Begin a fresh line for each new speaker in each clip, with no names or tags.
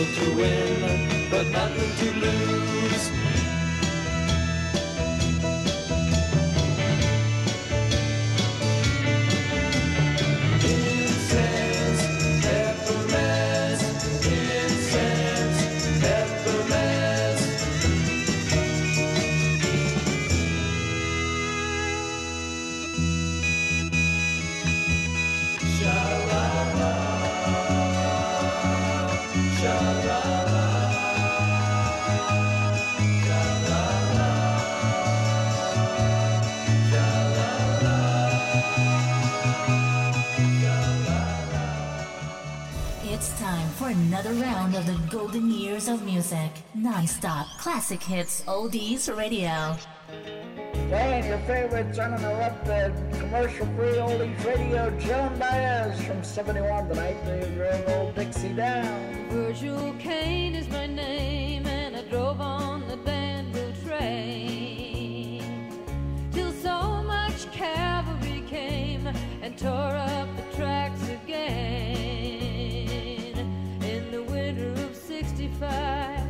little to win, but nothing to lose.
hours of music, non-stop classic hits, oldies radio.
Playing your favorite turning up the commercial-free oldies radio, Joan Baez from 71 tonight, They drove old Dixie Down.
Virgil Caine is my name, and I drove on the Danville train. Till so much cavalry came and tore up five.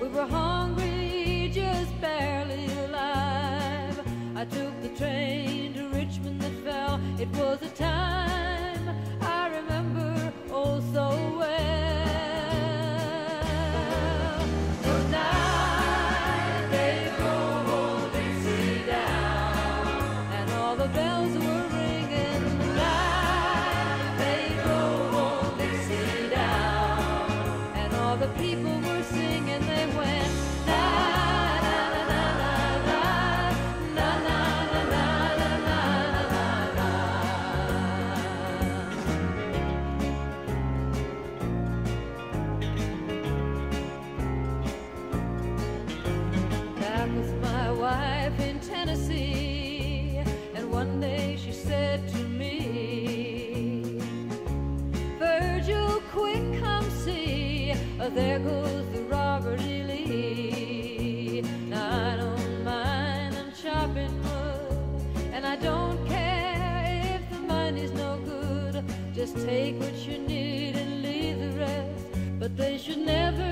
We were hungry, just barely alive. I took the train to Richmond that fell. It was a time. never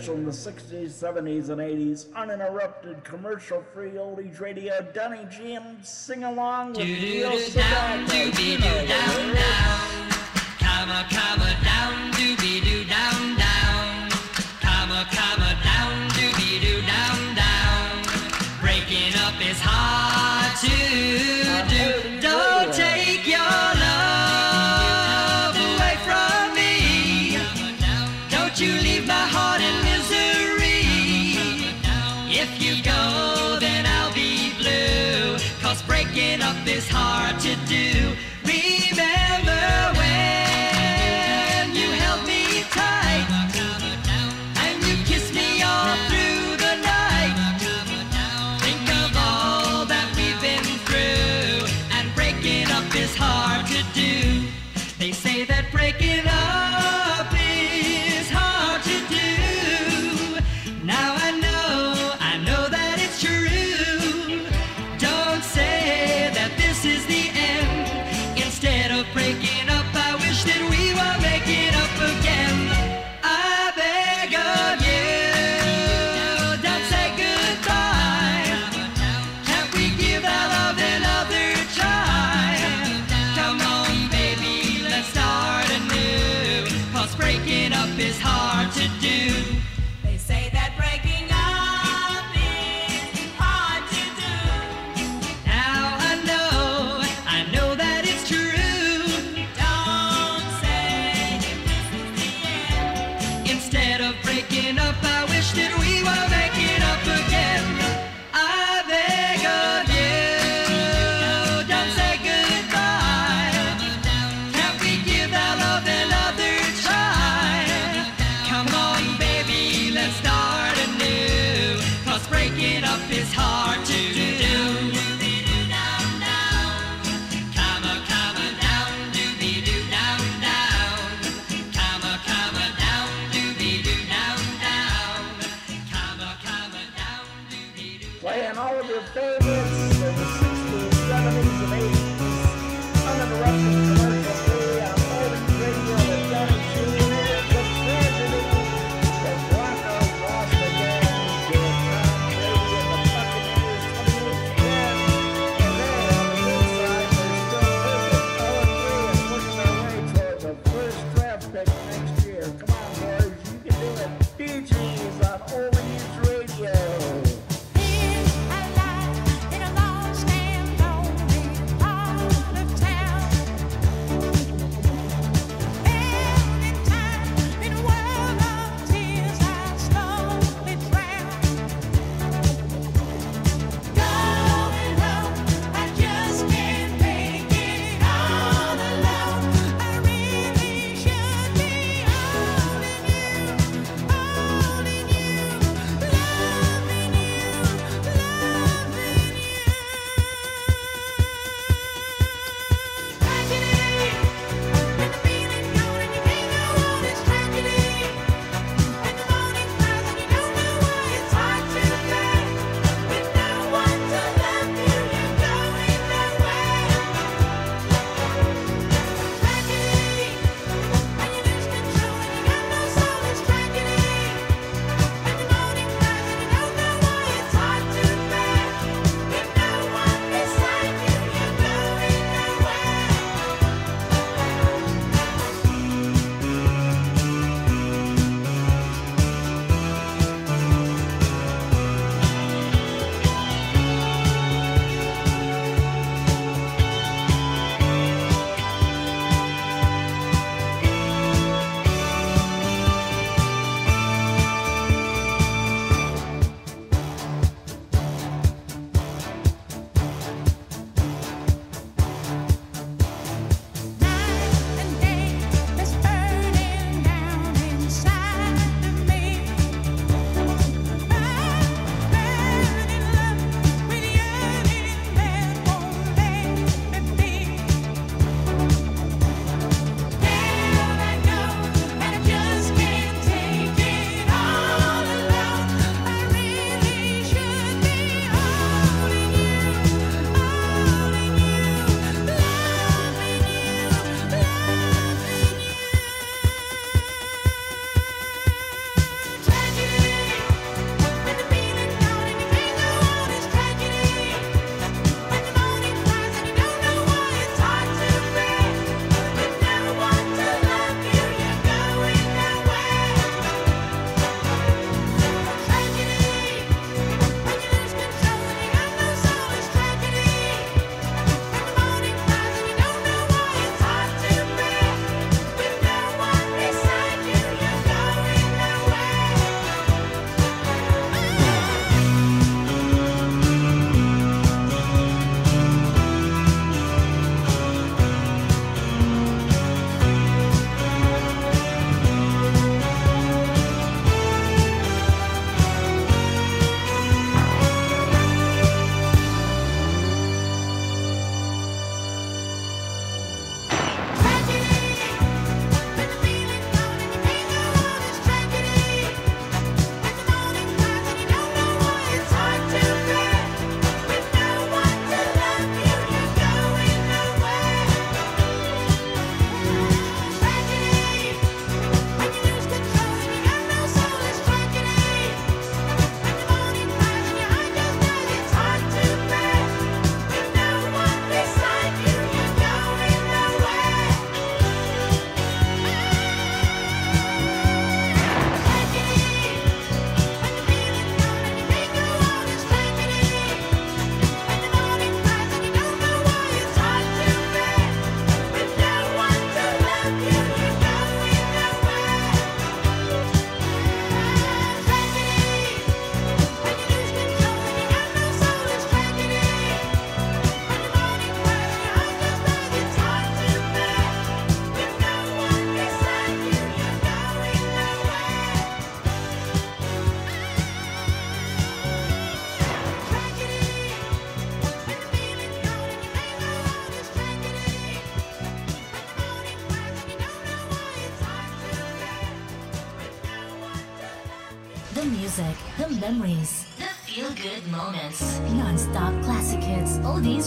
hits from the 60s, 70s, and 80s. Uninterrupted, commercial free oldies radio. Donny G, sing along with Neil Sedaka. Doobie-doo
down down. Comma, comma, down, doobie-doo down down. Comma, comma, down, doobie-doo down down. Breaking up is hard to do. Don't is hard to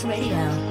Radio.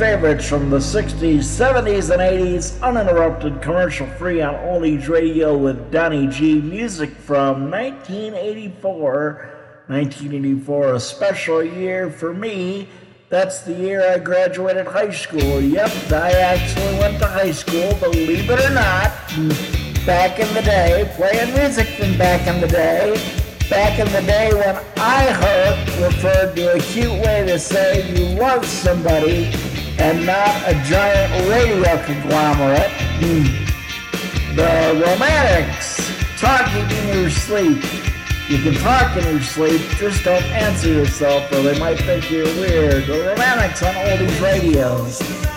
favorites from the 60s, 70s, and 80s, uninterrupted, commercial free on Oldies Radio with Donny G. Music from 1984. 1984, a special year for me. That's the year I graduated high school. Yep, I actually went to high school, believe it or not. Back in the day, playing music from back in the day back in the day when I heard referred to a cute way to say you love somebody and not a giant radio conglomerate. Hmm. The romantics talking in your sleep. You can talk in your sleep, just don't answer yourself, or they might think you're weird. The romantics on oldies radios.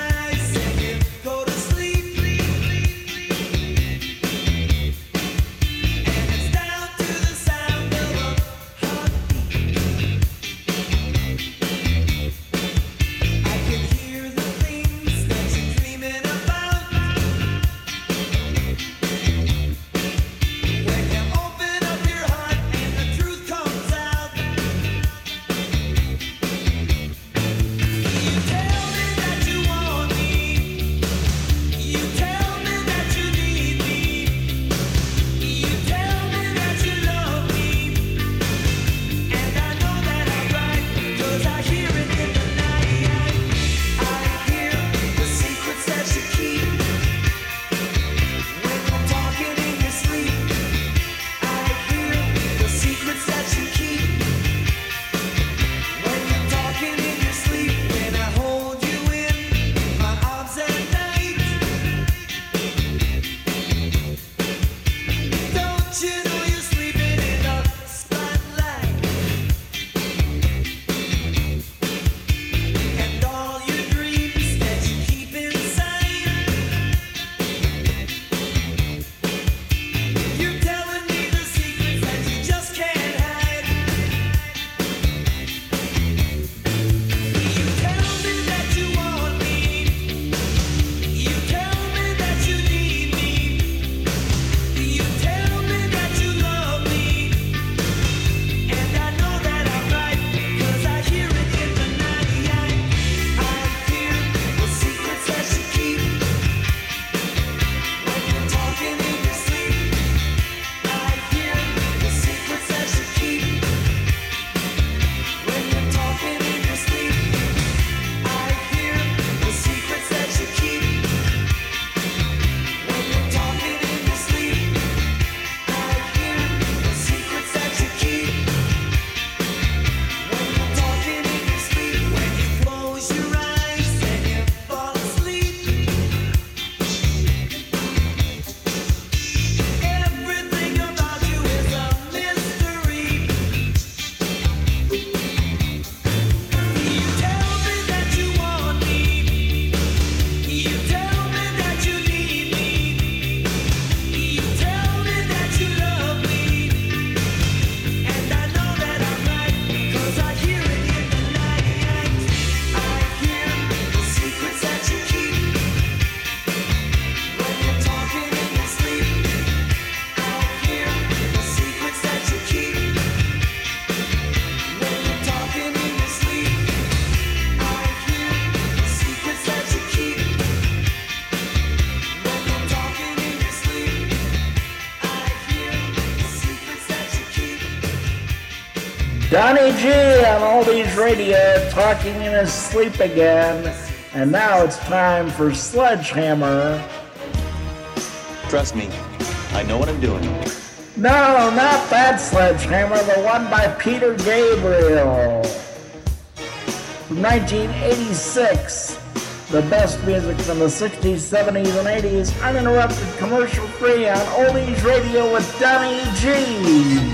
Oldies Radio talking in his sleep again. And now it's time for Sledgehammer.
Trust me, I know what I'm doing.
No, not that Sledgehammer, the one by Peter Gabriel. From 1986. The best music from the 60s, 70s, and 80s, uninterrupted, commercial free on Oldies Radio with Donny G.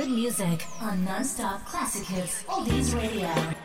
good music on non-stop classic hits. Oldies Radio.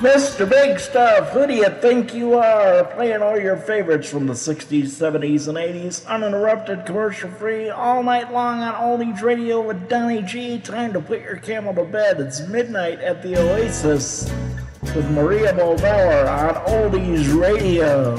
Mr. Big Stuff, who do you think you are?
Playing all your favorites from the 60s, 70s, and 80s, uninterrupted, commercial free, all night long on Oldies Radio with Donny G. Time to put your camel to bed. It's midnight at the Oasis with Maria Bovella on Oldies Radio.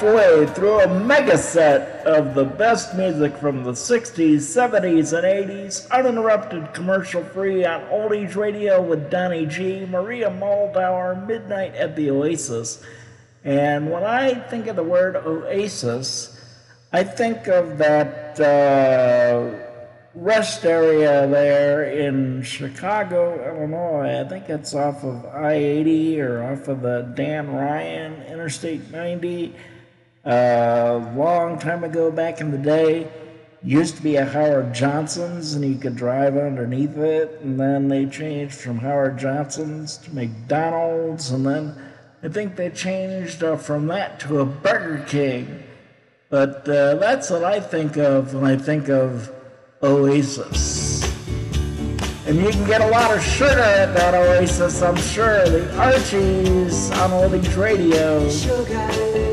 Halfway through a mega set of the best music from the 60s, 70s, and 80s, uninterrupted, commercial free on Oldies Radio with Donny G, Maria Muldaur, Midnight at the Oasis. And when I think of the word oasis, I think of that uh, rest area there in Chicago, Illinois. I think it's off of I 80 or off of the Dan Ryan Interstate 90. A long time ago, back in the day, used to be a Howard Johnson's, and you could drive underneath it. And then they changed from Howard Johnson's to McDonald's, and then I think they changed uh, from that to a Burger King. But uh, that's what I think of when I think of Oasis. And you can get a lot of sugar at that Oasis, I'm sure. The Archies on Oldies Radio.
Oh,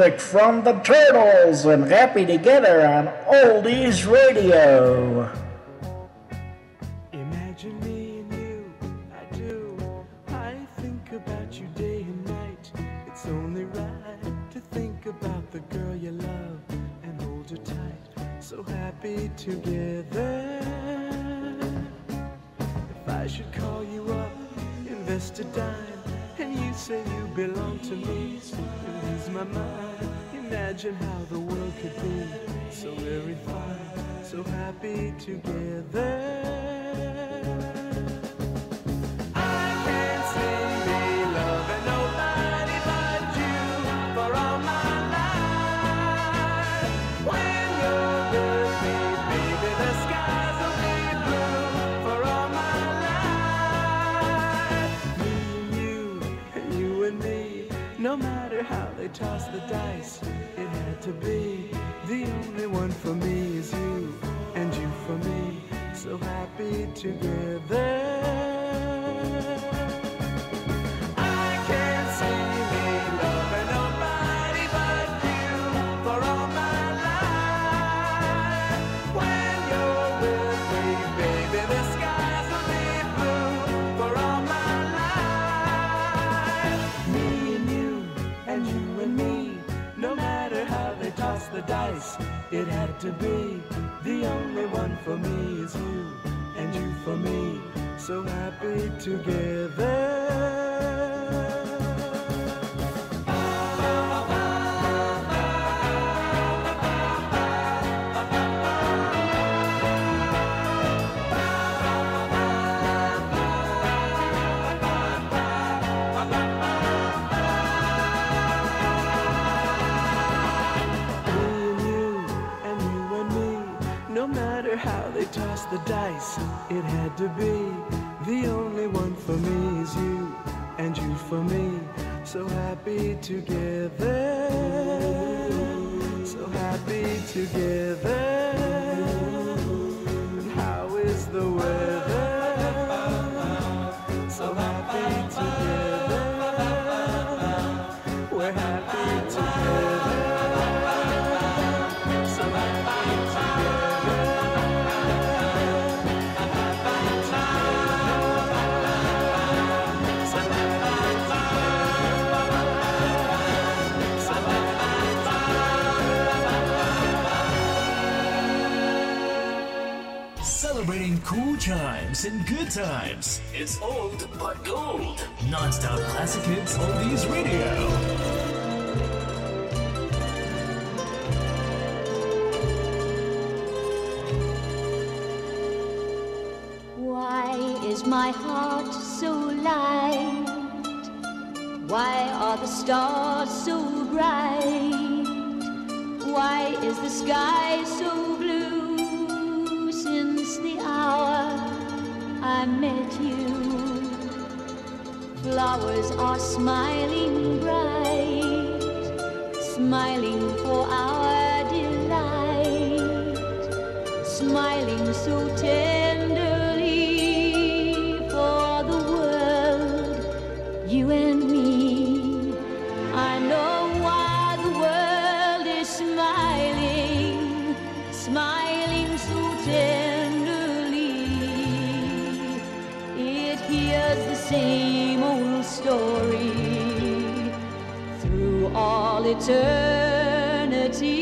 music from the Turtles and happy together on Oldies Radio.
together. No matter how they tossed the dice, it had to be for me is you and you for me. So happy together. So happy together.
times. It's old but gold. Non-stop classic hits
on these radio. flowers are smiling bright, smiling for our delight, smiling so tender. eternity.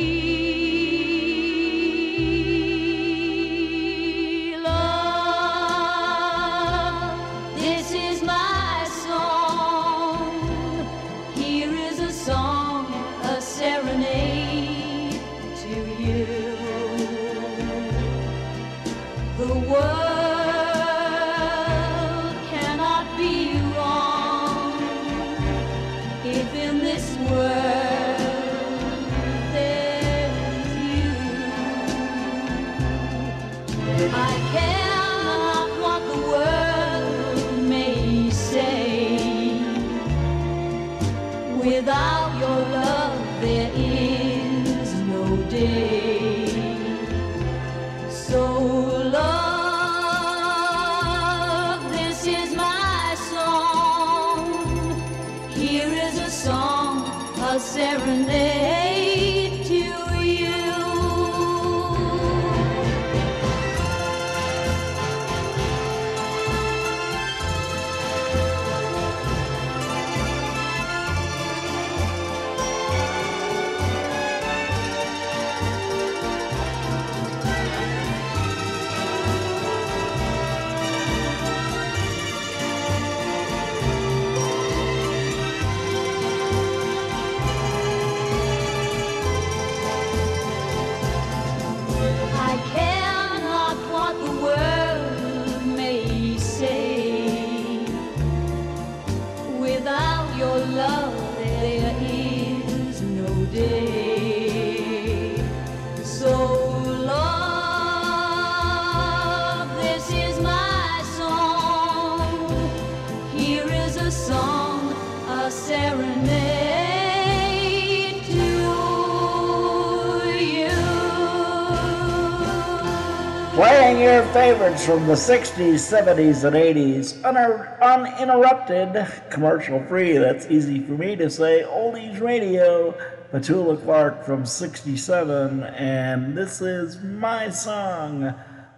records from the 60s, 70s, and 80s, uninter- uninterrupted, commercial free. That's easy for me to say. Oldies Radio, Petula Clark from 67, and this is my song,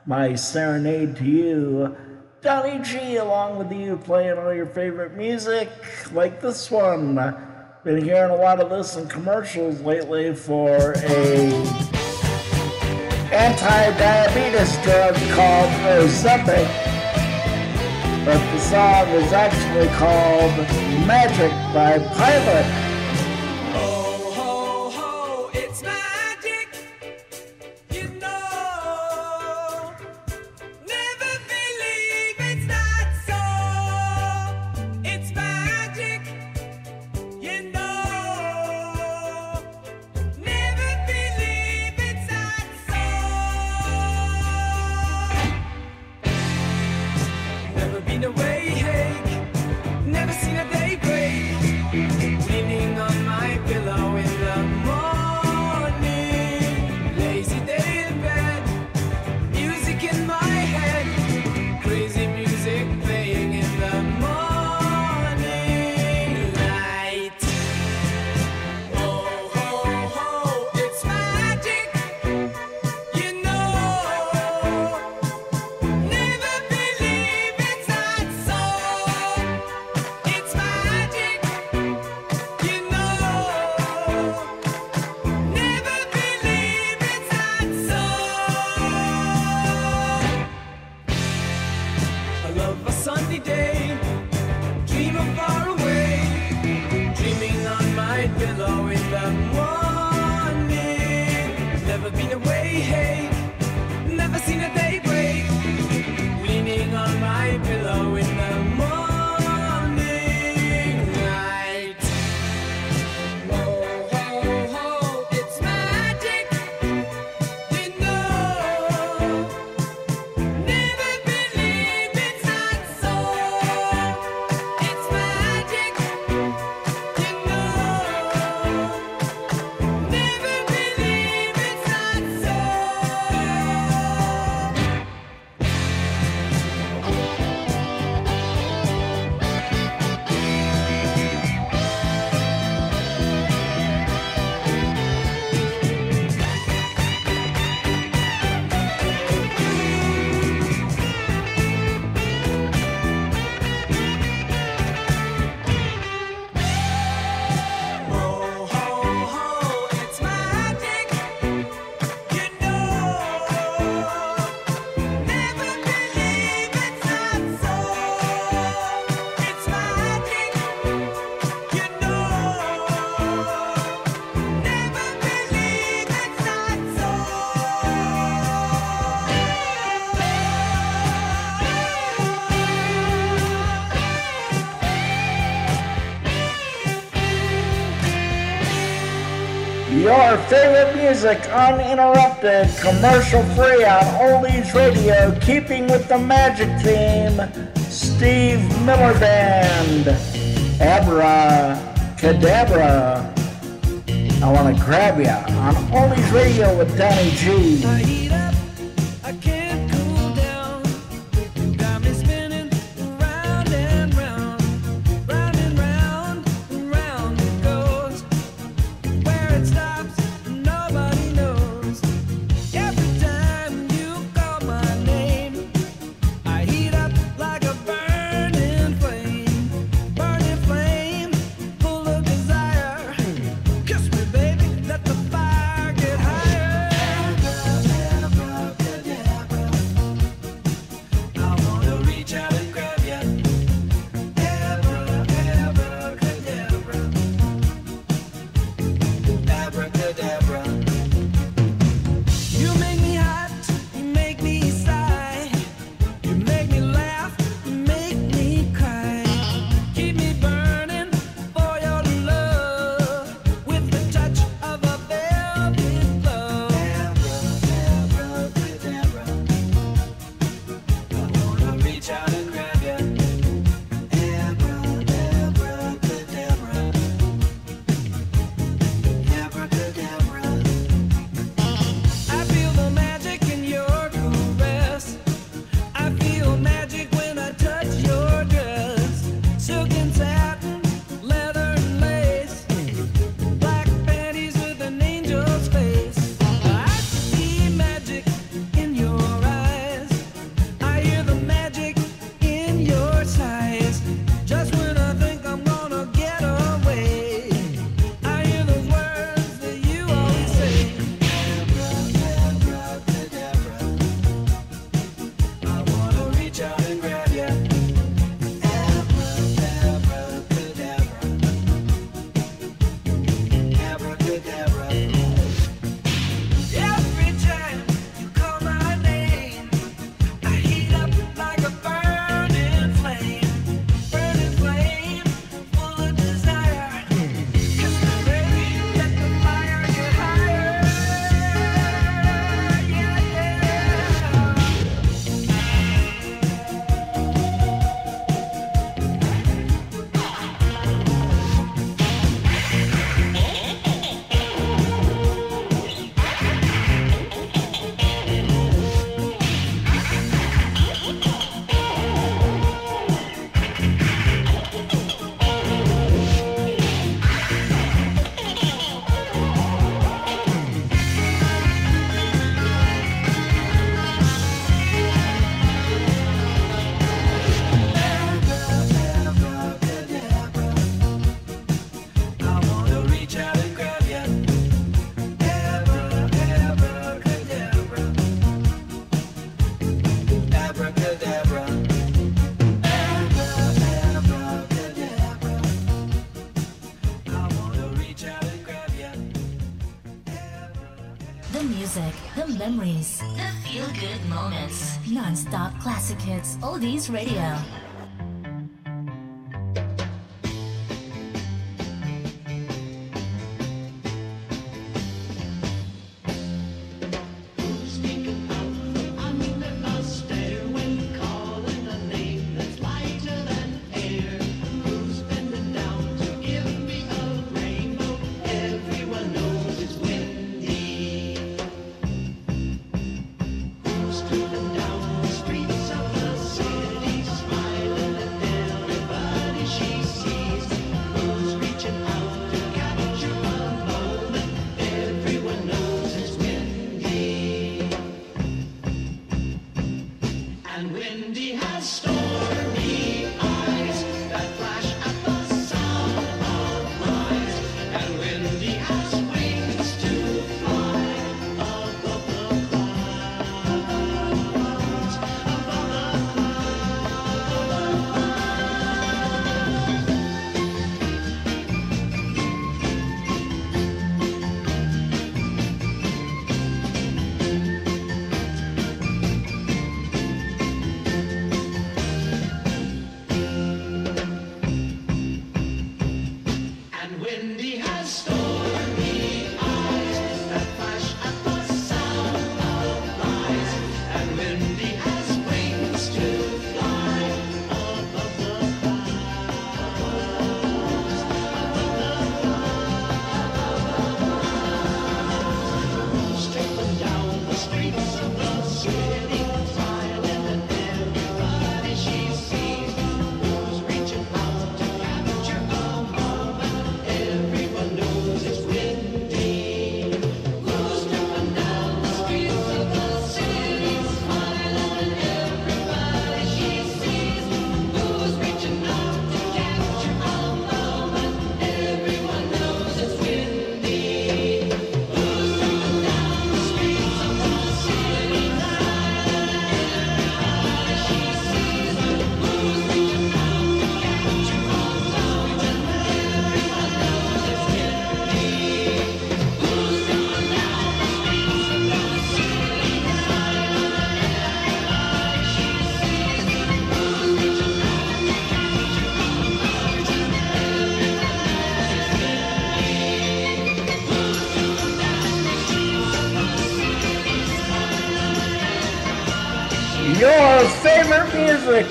My Serenade to You. Donny G, along with you, playing all your favorite music, like this one. Been hearing a lot of this in commercials lately for a anti-diabetes drug called Ozempic, but the song is actually called Magic by Pilot. uninterrupted, commercial free on Oldies Radio, keeping with the magic theme, Steve Miller Band, Abra Cadabra. I wanna grab ya on Oldies Radio with Danny G.
Kids Oldies Radio.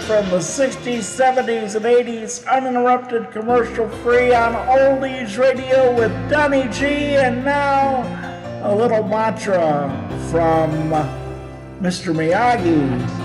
from the 60s, 70s, and 80s, uninterrupted, commercial free on Oldies Radio with Donny G, and now a little mantra from Mr. Miyagi.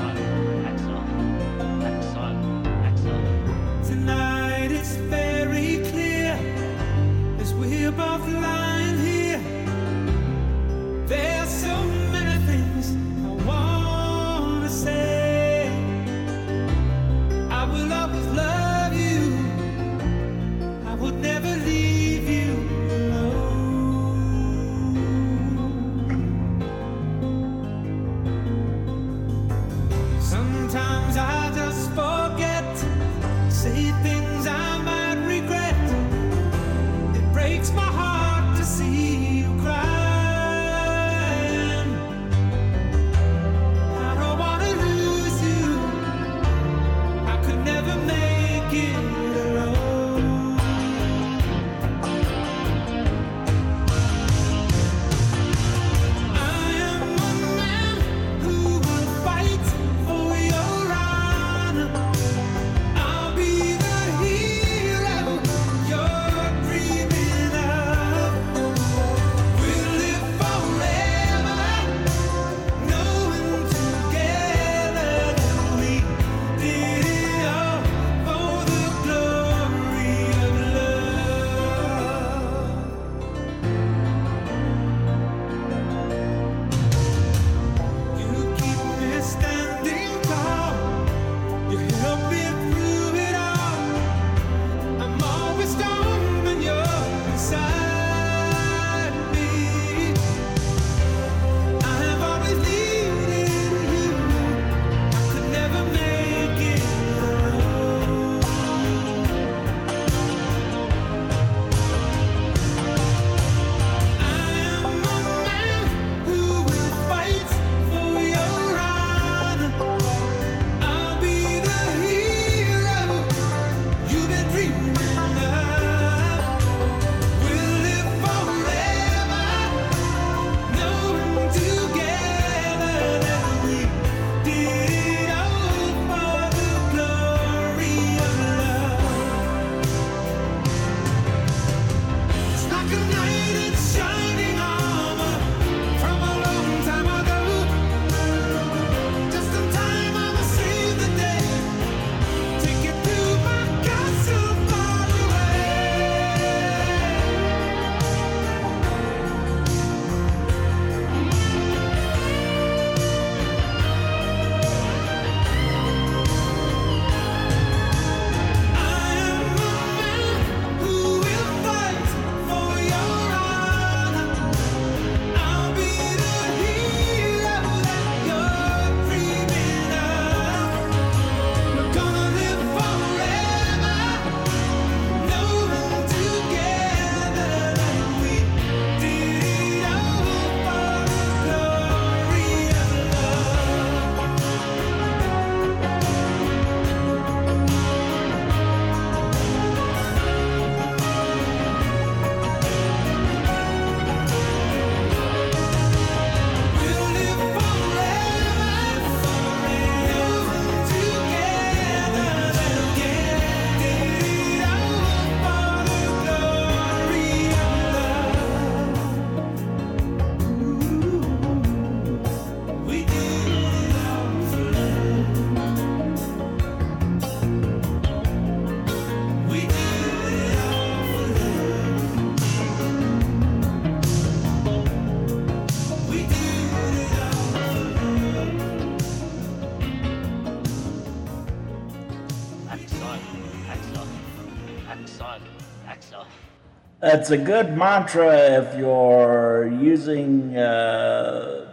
that's a good mantra if you're using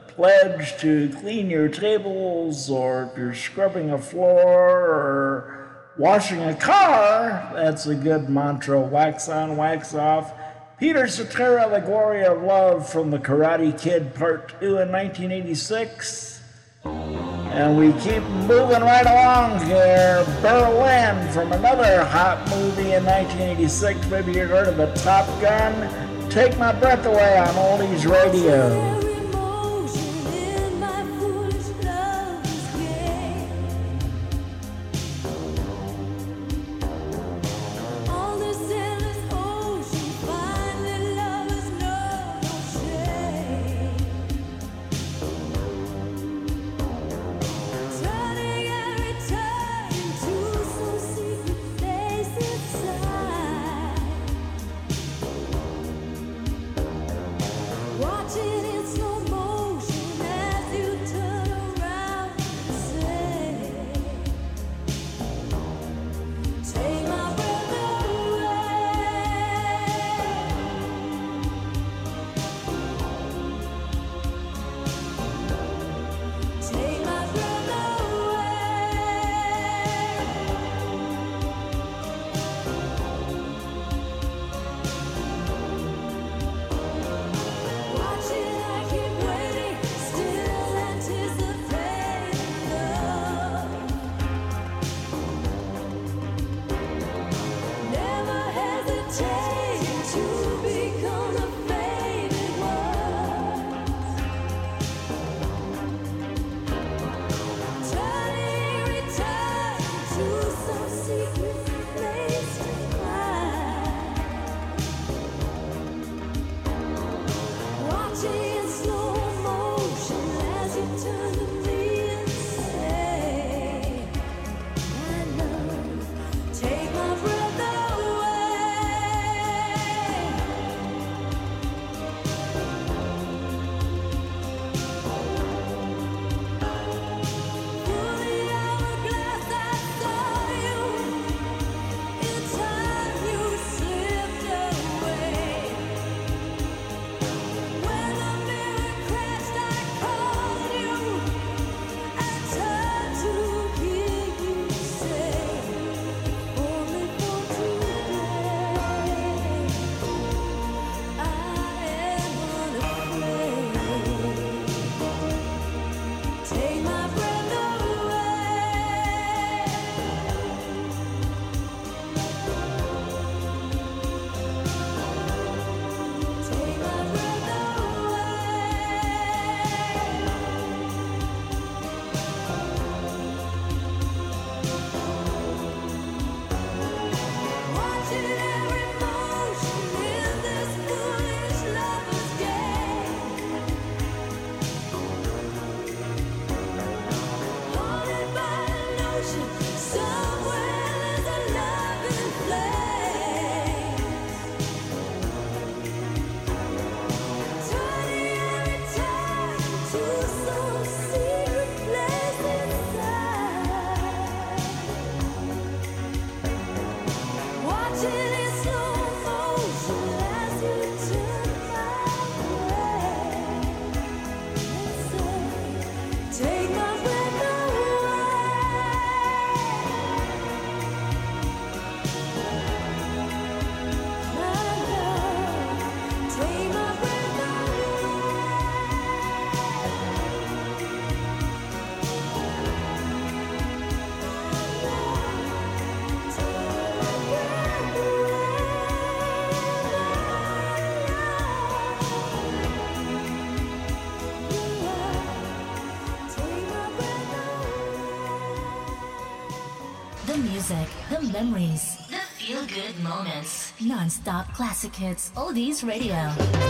pledge to clean your tables or if you're scrubbing a floor or washing a car. That's a good mantra. Wax on, wax off. Peter Cetera, The Glory of Love from The Karate Kid Part 2 in 1986. And we keep moving right along here. Berlin from another hot movie in 1986. Maybe you heard of the Top Gun. Take my breath away on Oldies Radio.
memories, the feel good moments, non stop classic hits, oldies radio.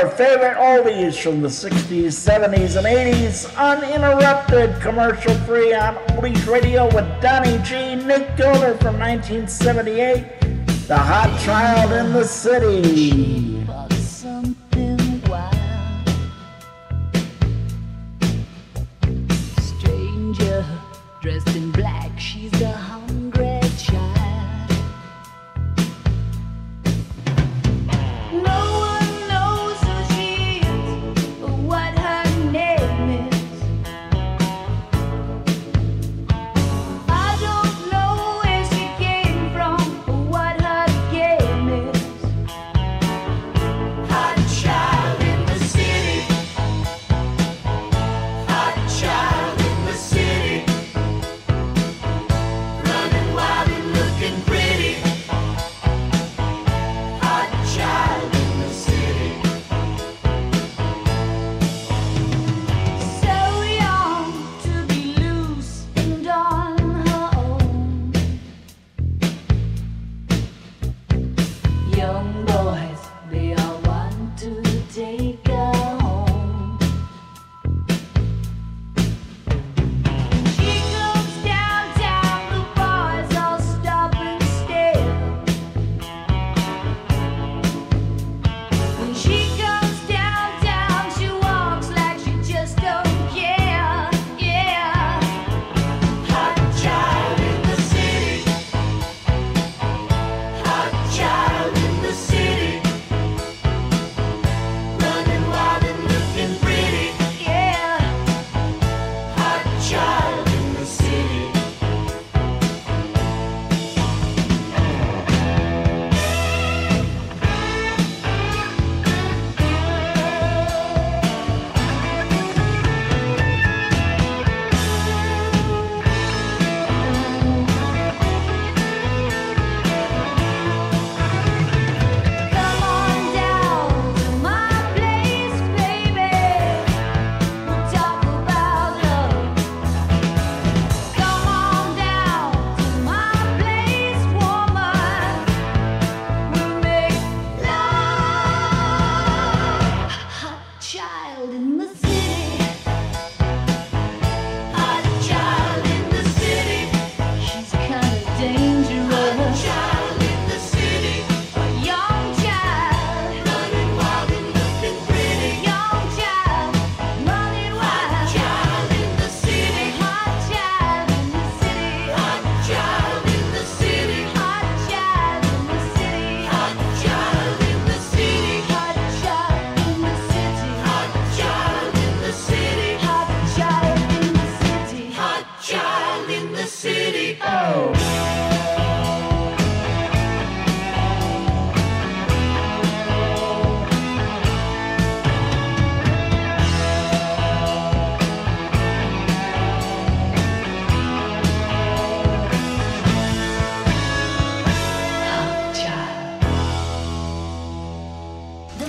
Our favorite oldies from the 60s, 70s, and 80s, uninterrupted, commercial free on Oldies Radio with Donny G. Nick Gilder from 1978, The Hot Child in the City.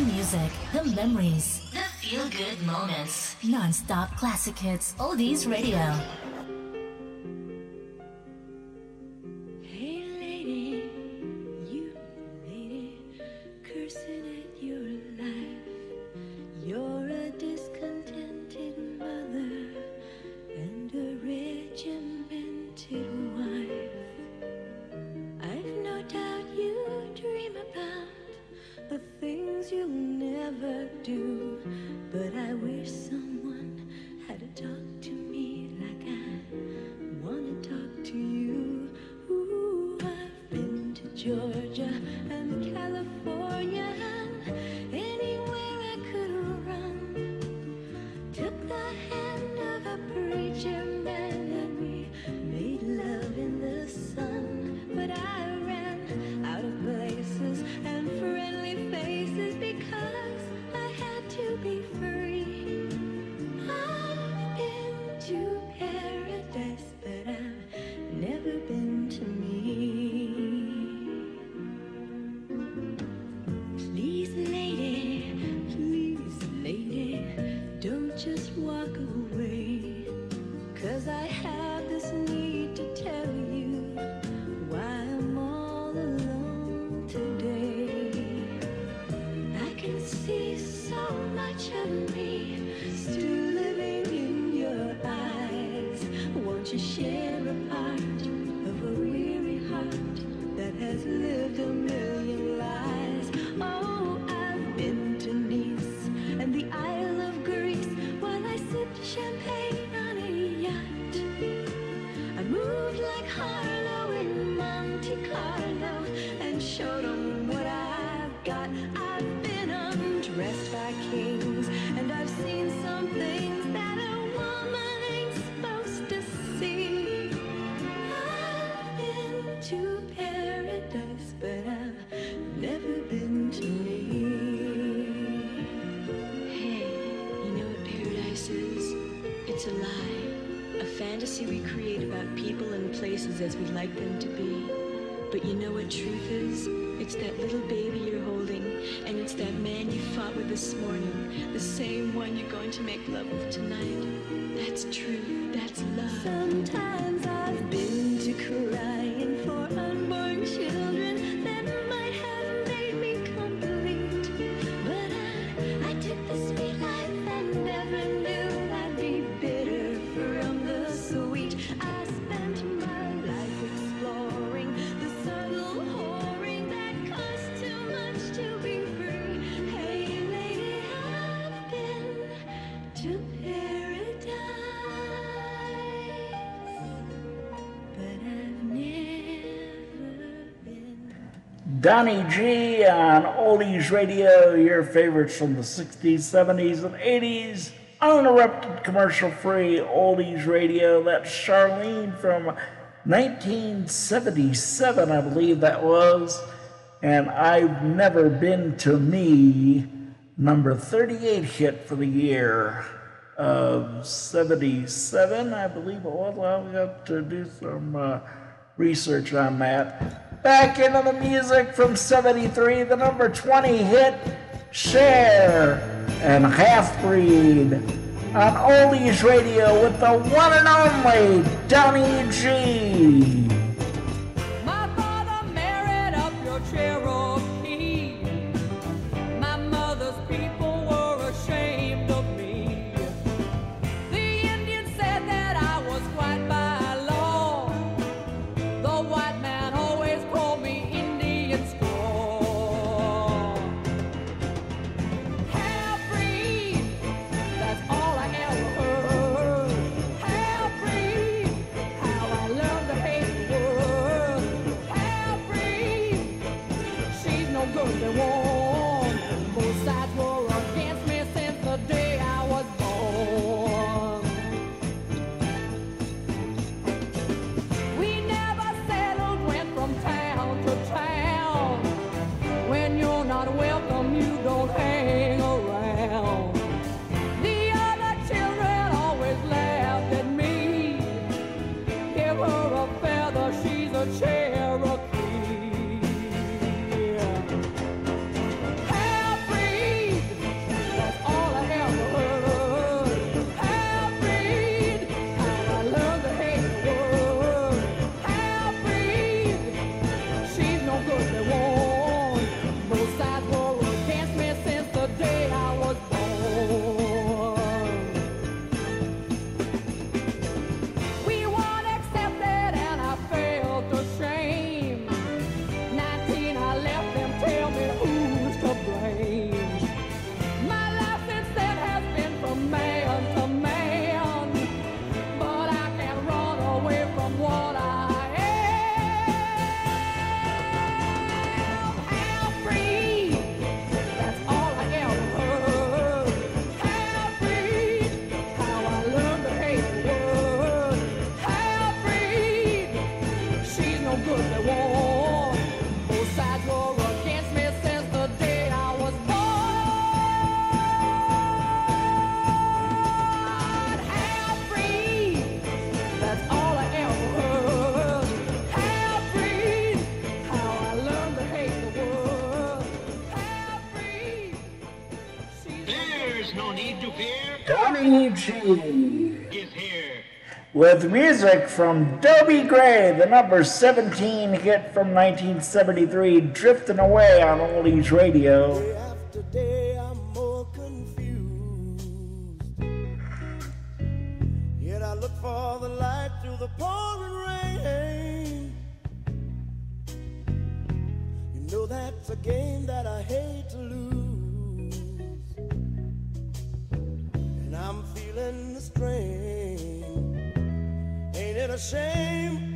music, the
memories, the feel good moments. Non stop classic hits, Oldies Radio.
make love tonight.
Donny G on Oldies Radio, your favorites from the 60s, 70s, and 80s. Uninterrupted, commercial free Oldies Radio. That's Charlene from 1977, I believe that was. And I've Never Been to Me, number 38 hit for the year of 77, I believe it was. I'll have to do some uh, research on that. Back into the music from 73, the number 20 hit, Cher and Half Breed on Oldies Radio with the one and only Donny G. with music from Dobie Gray, the number 17 hit from 1973, drifting away on Oldies Radio.
Day after day, I'm more confused. Yet I look for the light through the pouring rain. You know that's a game that I hate. The ashamed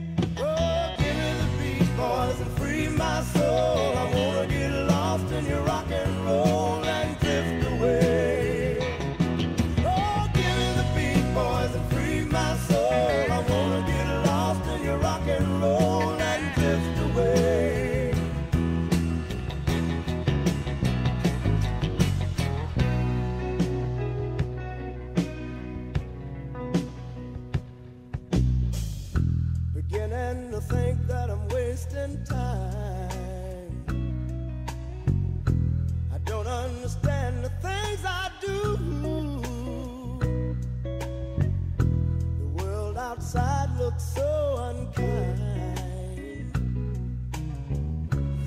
so unkind.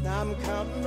I'm counting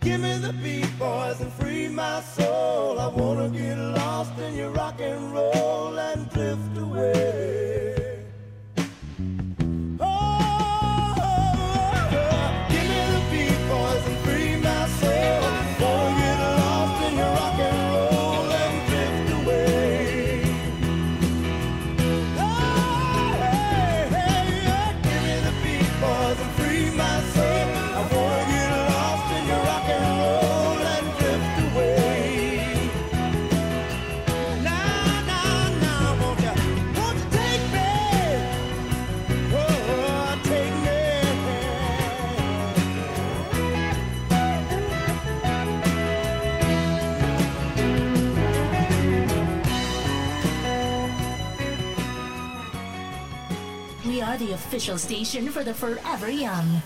Give me the beat, boys, and free my soul.
official station for the forever young.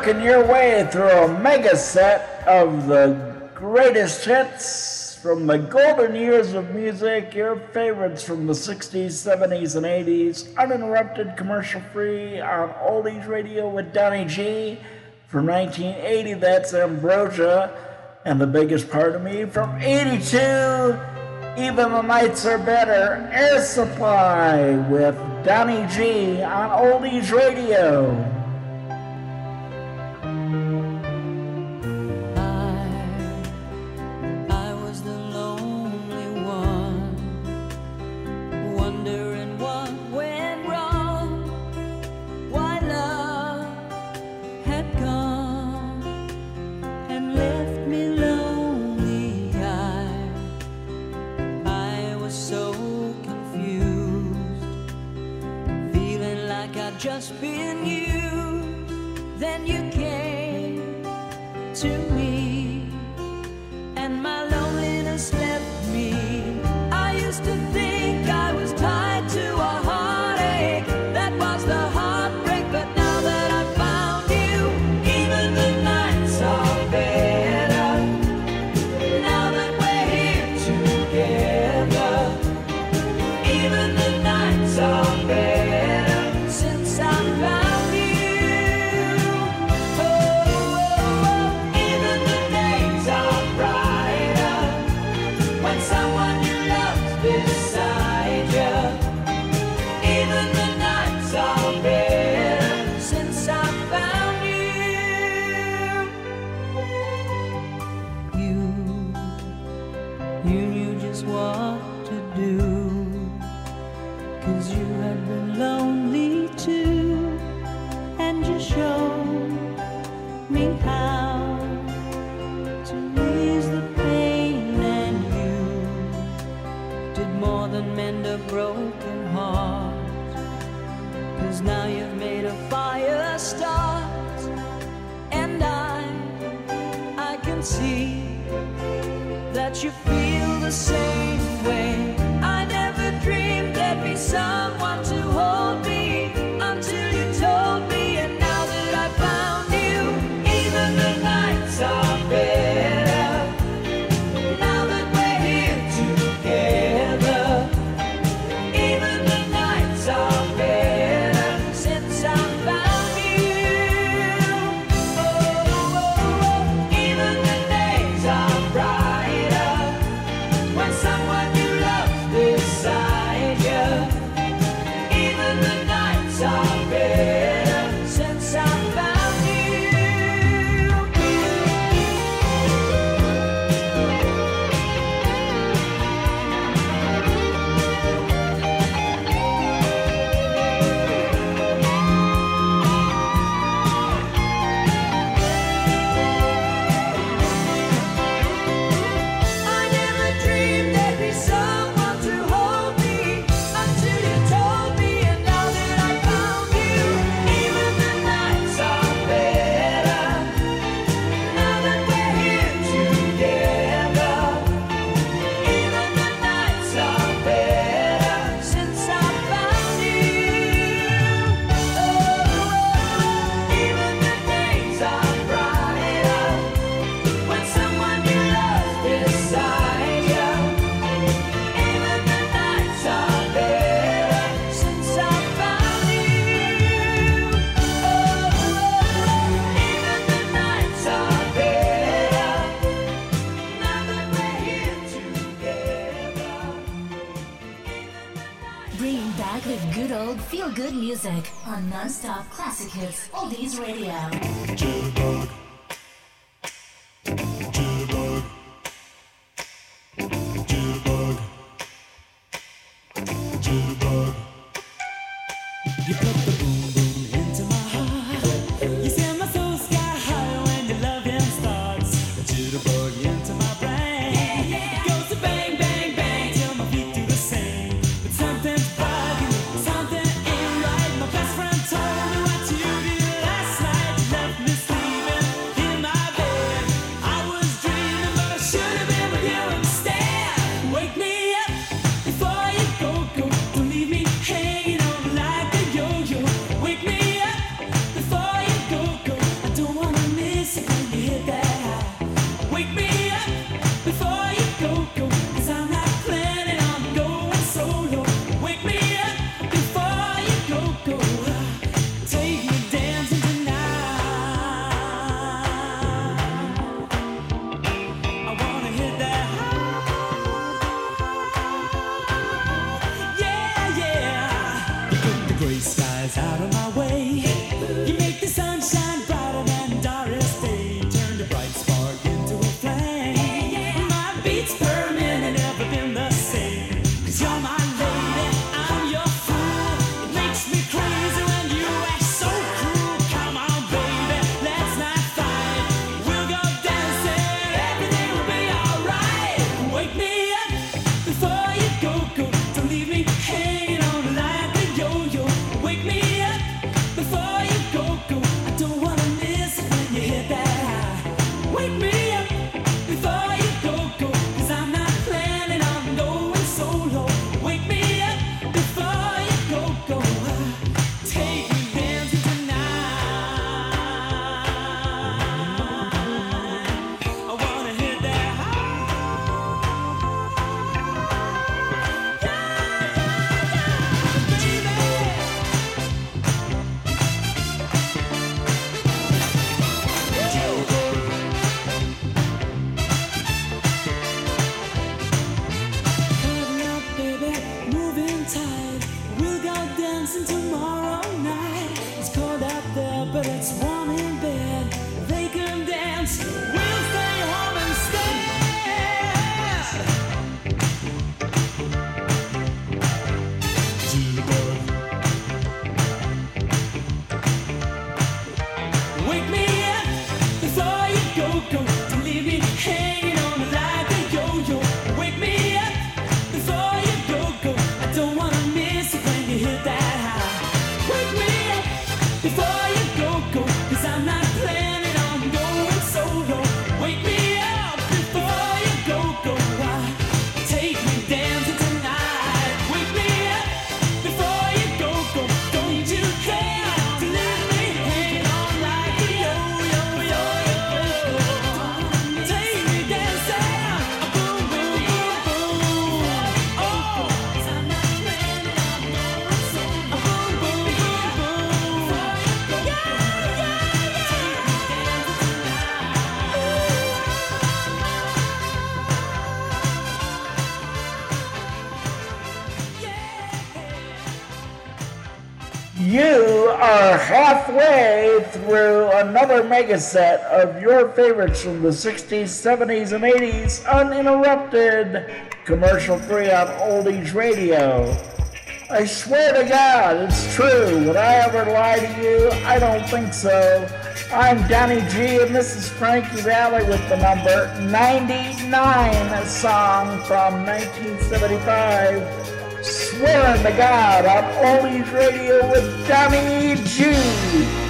Working your way through a mega set of the greatest hits from the golden years of music, your favorites from the 60s, 70s, and 80s, uninterrupted, commercial free on Oldies Radio with Donny G. From 1980, that's Ambrosia, and the biggest part of me from 82. Even the nights are better. Air Supply with Donny G on Oldies Radio.
another mega set of your favorites from the 60s, 70s, and 80s, uninterrupted, commercial free on Oldies Radio. I swear to God, it's true. Would I ever lie to you? I don't think so. I'm Donny G, and this is Frankie Valli with the number 99 song from 1975. Swearing to God on Oldies Radio with Donny G.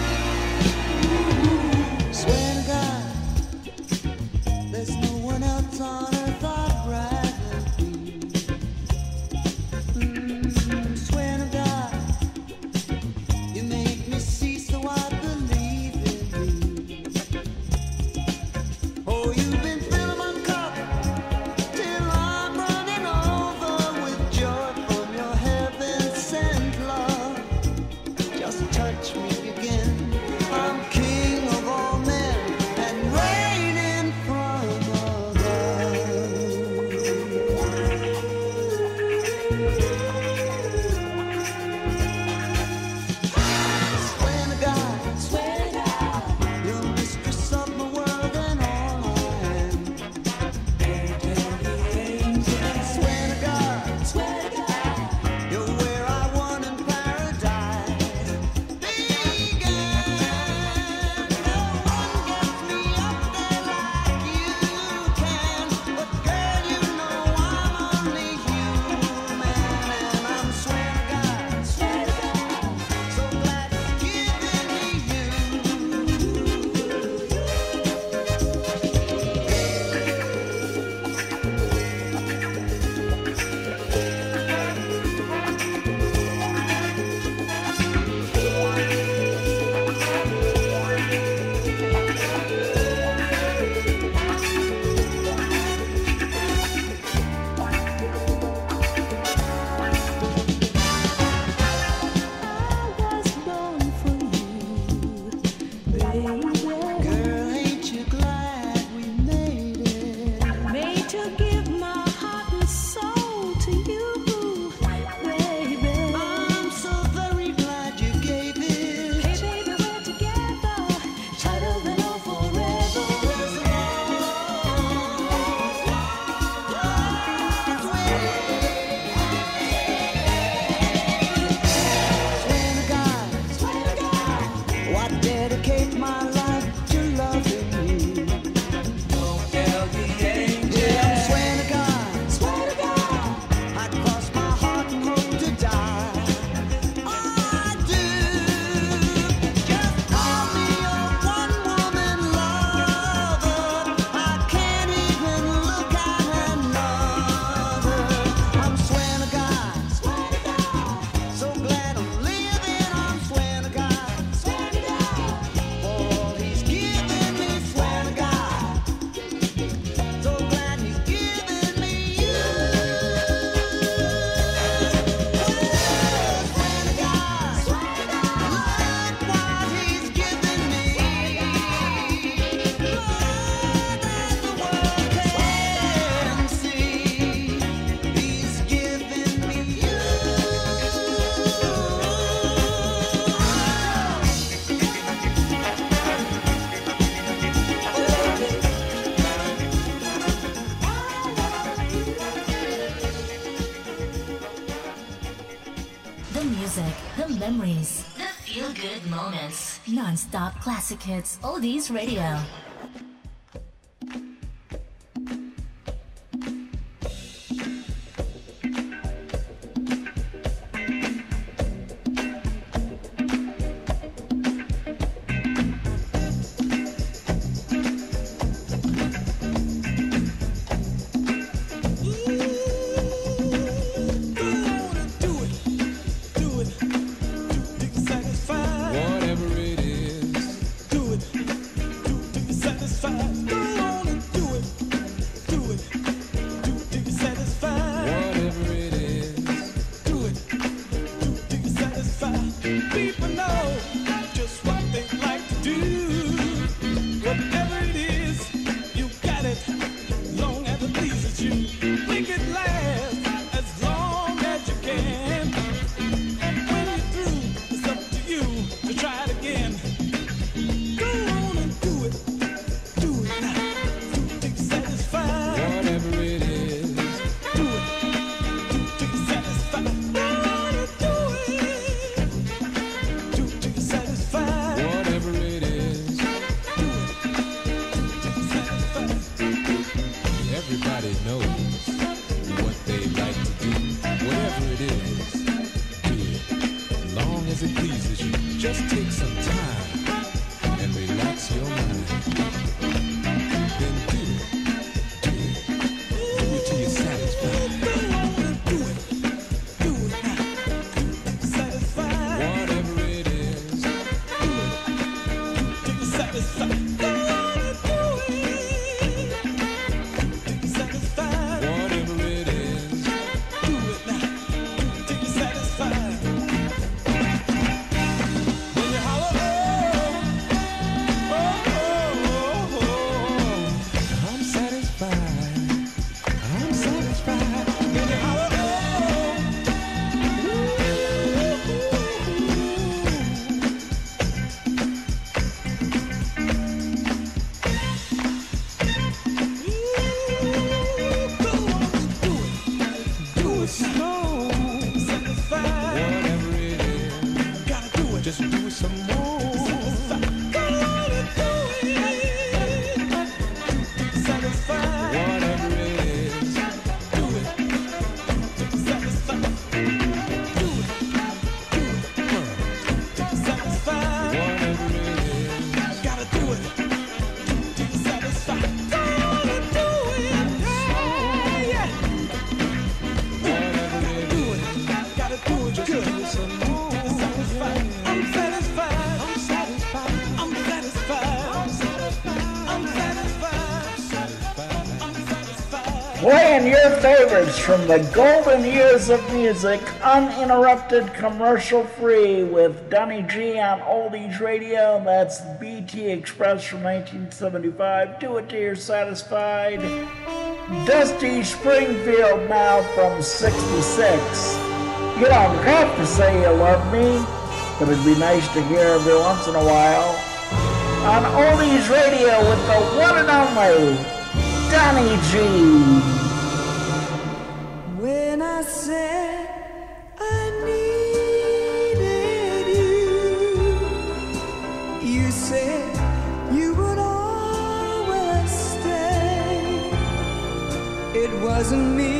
Top Classic Hits Oldies Radio.
favorites from the golden years of music, uninterrupted, commercial free, with Donny G on Oldies Radio. That's BT Express from 1975. Do it to you're satisfied. Dusty Springfield now from 66. You don't have to say you love me, but it'd be nice to hear every once in a while. On Oldies Radio with the one and only Donny G.
doesn't mean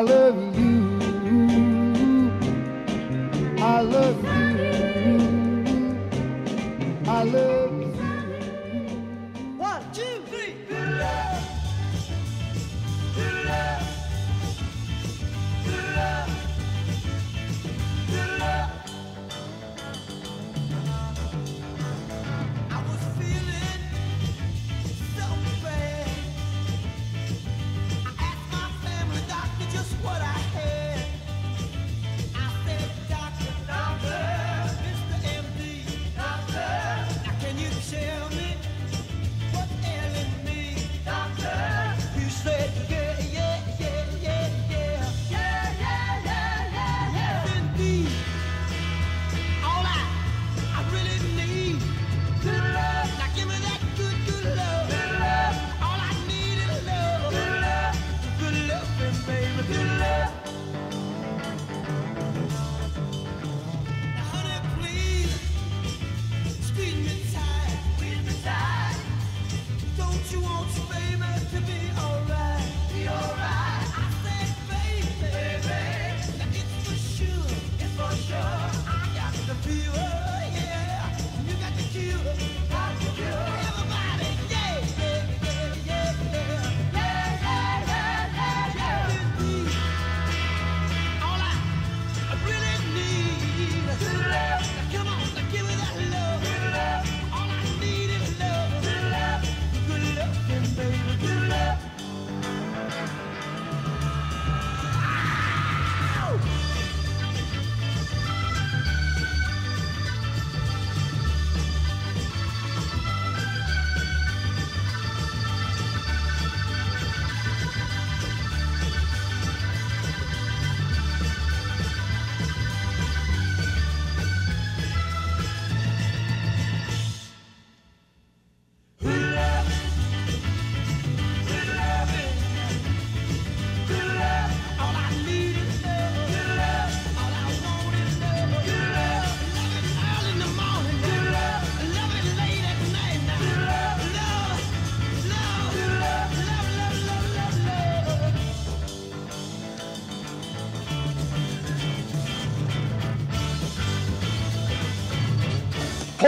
I love you.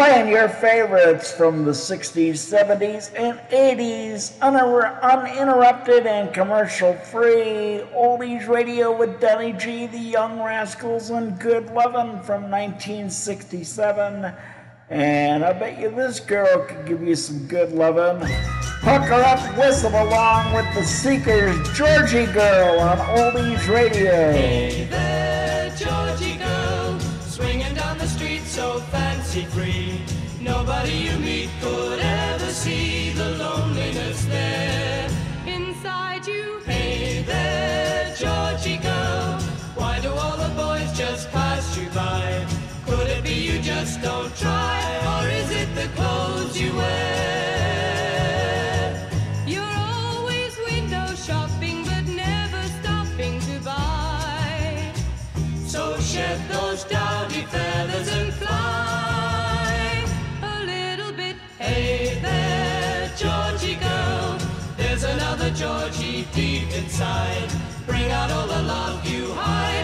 Playing your favorites from the 60s, 70s, and 80s, uninter- uninterrupted and commercial free. Oldies Radio with Donny G, The Young Rascals, and Good Lovin' from 1967. And I bet you this girl could give you some good lovin'. Pucker up, whistle along with the Seekers, Georgie Girl on Oldies Radio.
Hey free. Nobody you meet could inside. Bring out all the love you hide,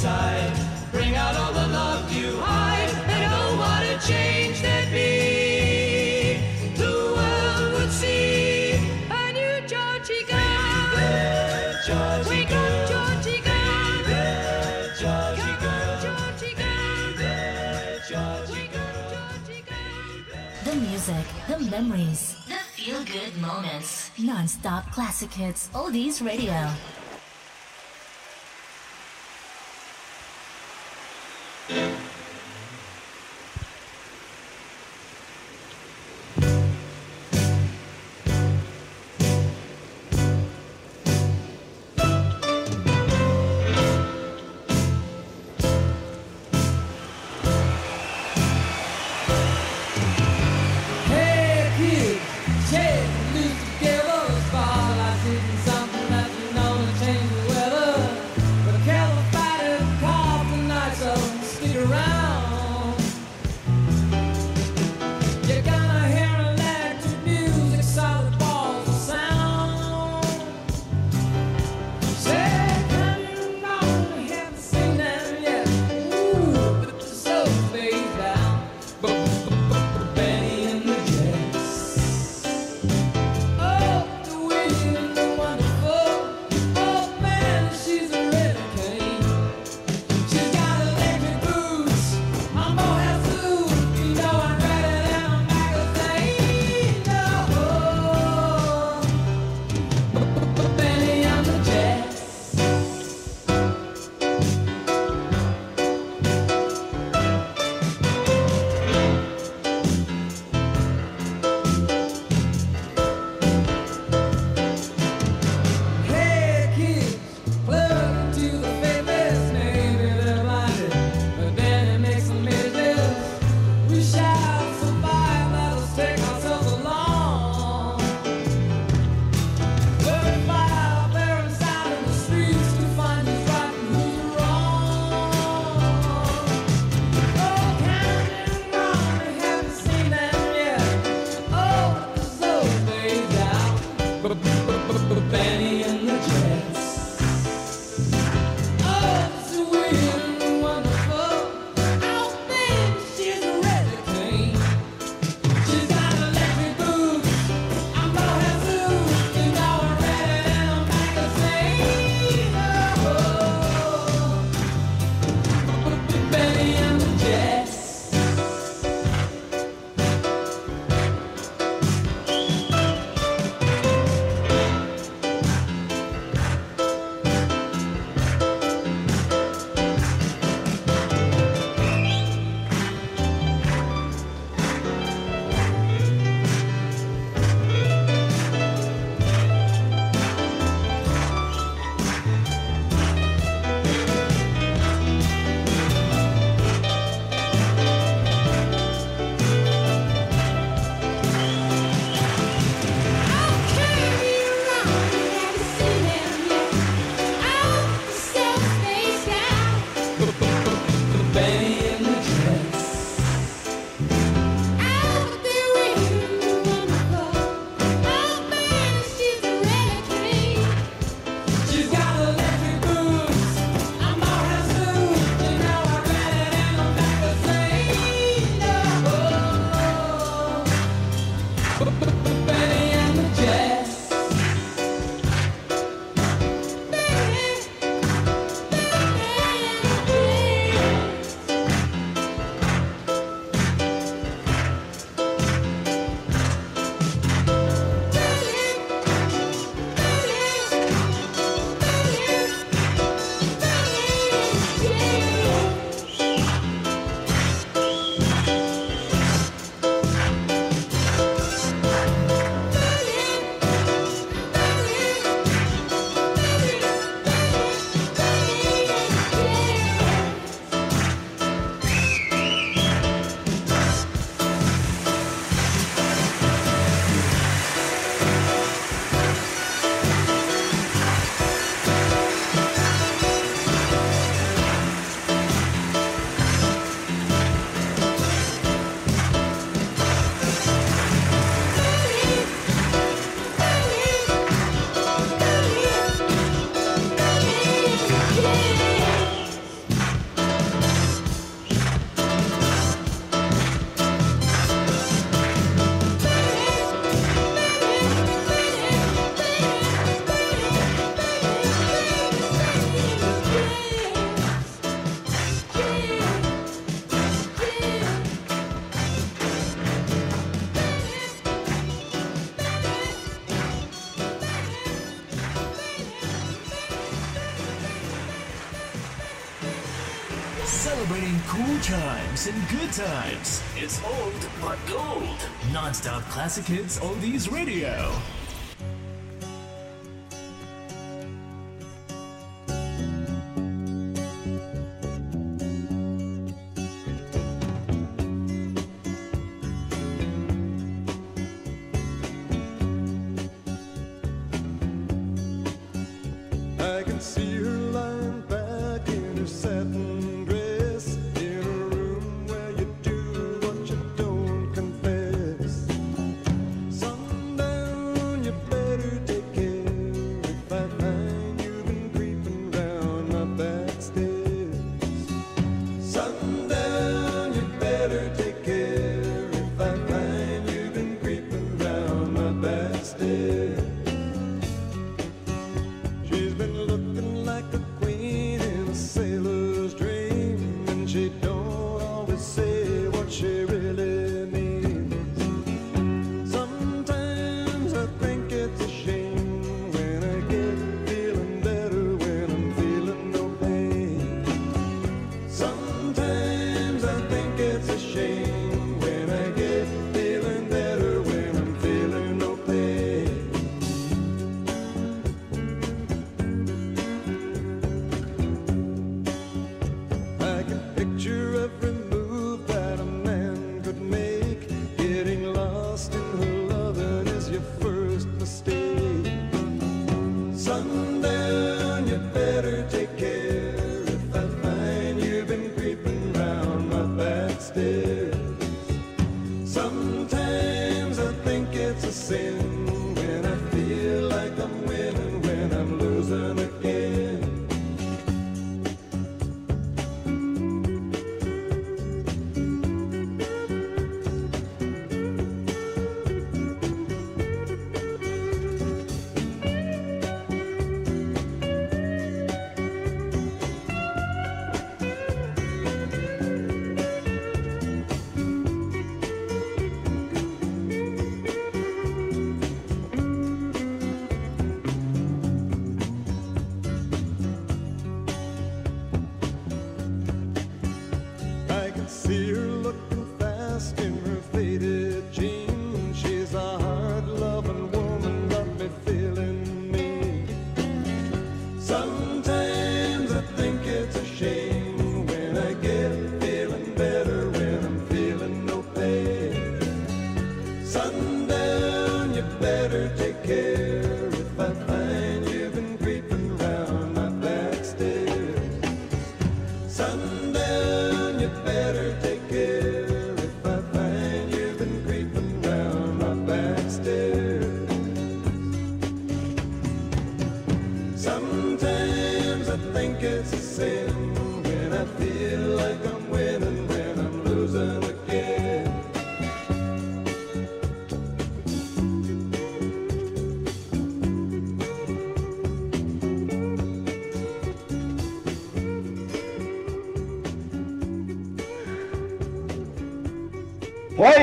inside. Bring out all the love you hide, and oh, what a change there'd be. The world would see a new Georgie girl. Wake up, Georgie girl. Georgie girl. Georgie girl. Georgie
The music, the memories, the feel good moments. Non stop classic hits, oldies radio.
Hey
good times. It's old but gold. Non-stop classic hits oldies radio.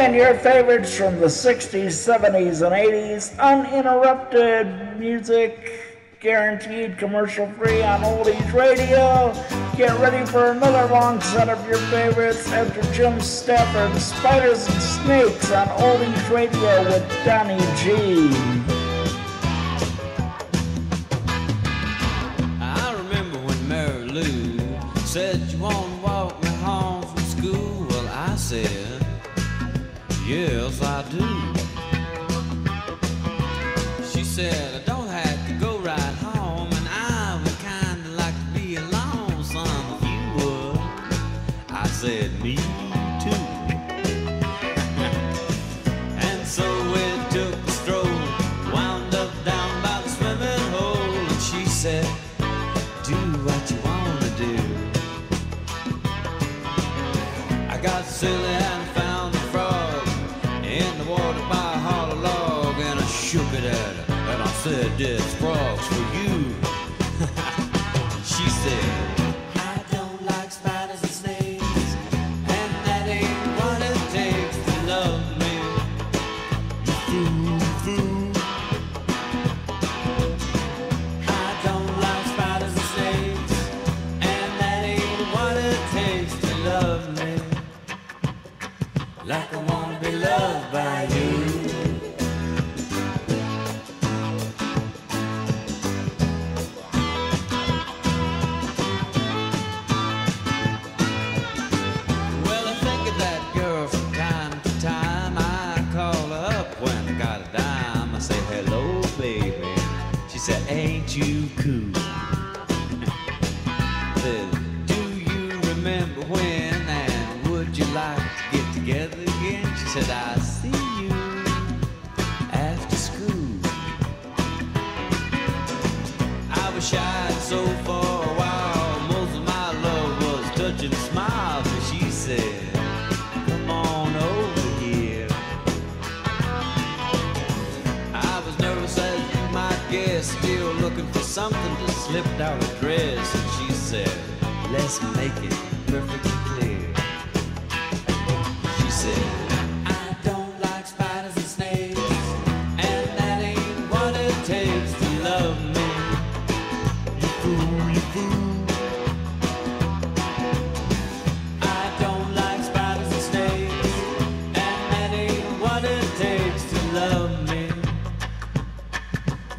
playing your favorites from the 60s, 70s, and 80s. Uninterrupted music, guaranteed commercial free on Oldies Radio. Get ready for another long set of your favorites after Jim Stafford, Spiders and Snakes on Oldies Radio with Donny G.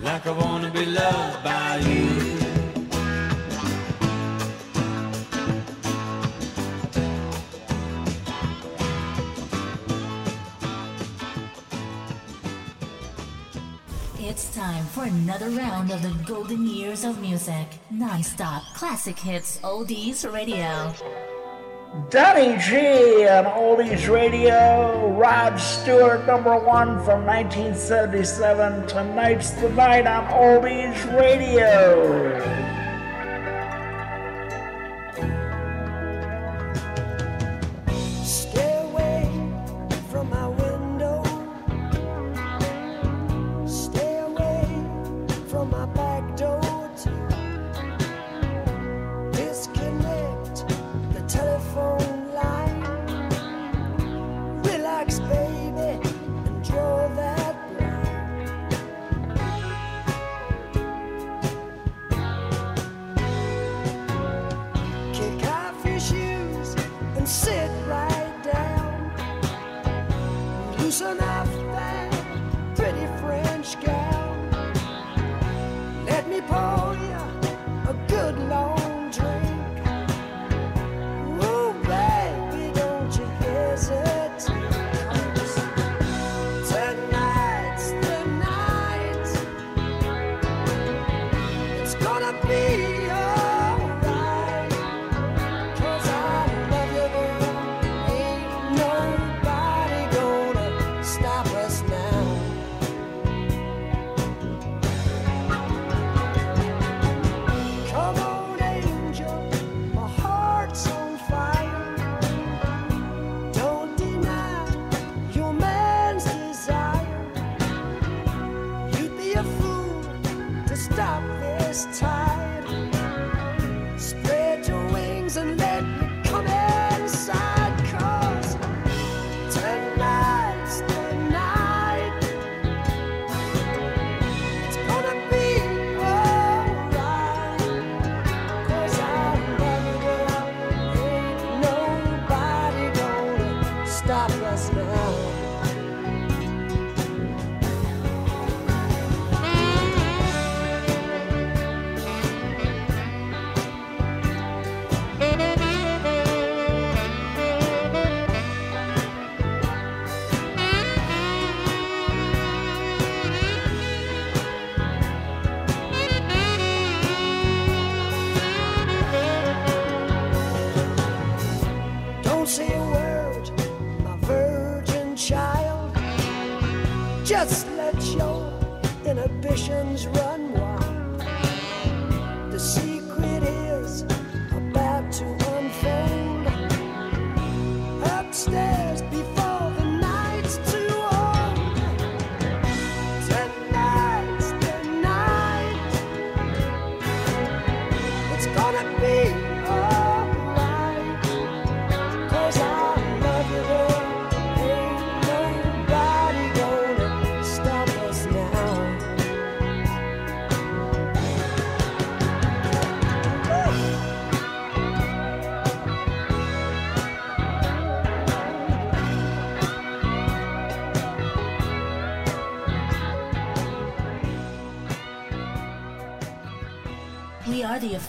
like I wanna be loved by you.
It's time for another round of the golden years of music. Non-stop classic hits oldies radio.
Donny G on Oldies Radio, Rod Stewart, number one from 1977. Tonight's the night on Oldies Radio.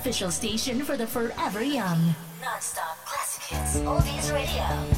official station for the forever young. Non-stop classic hits, oldies radio.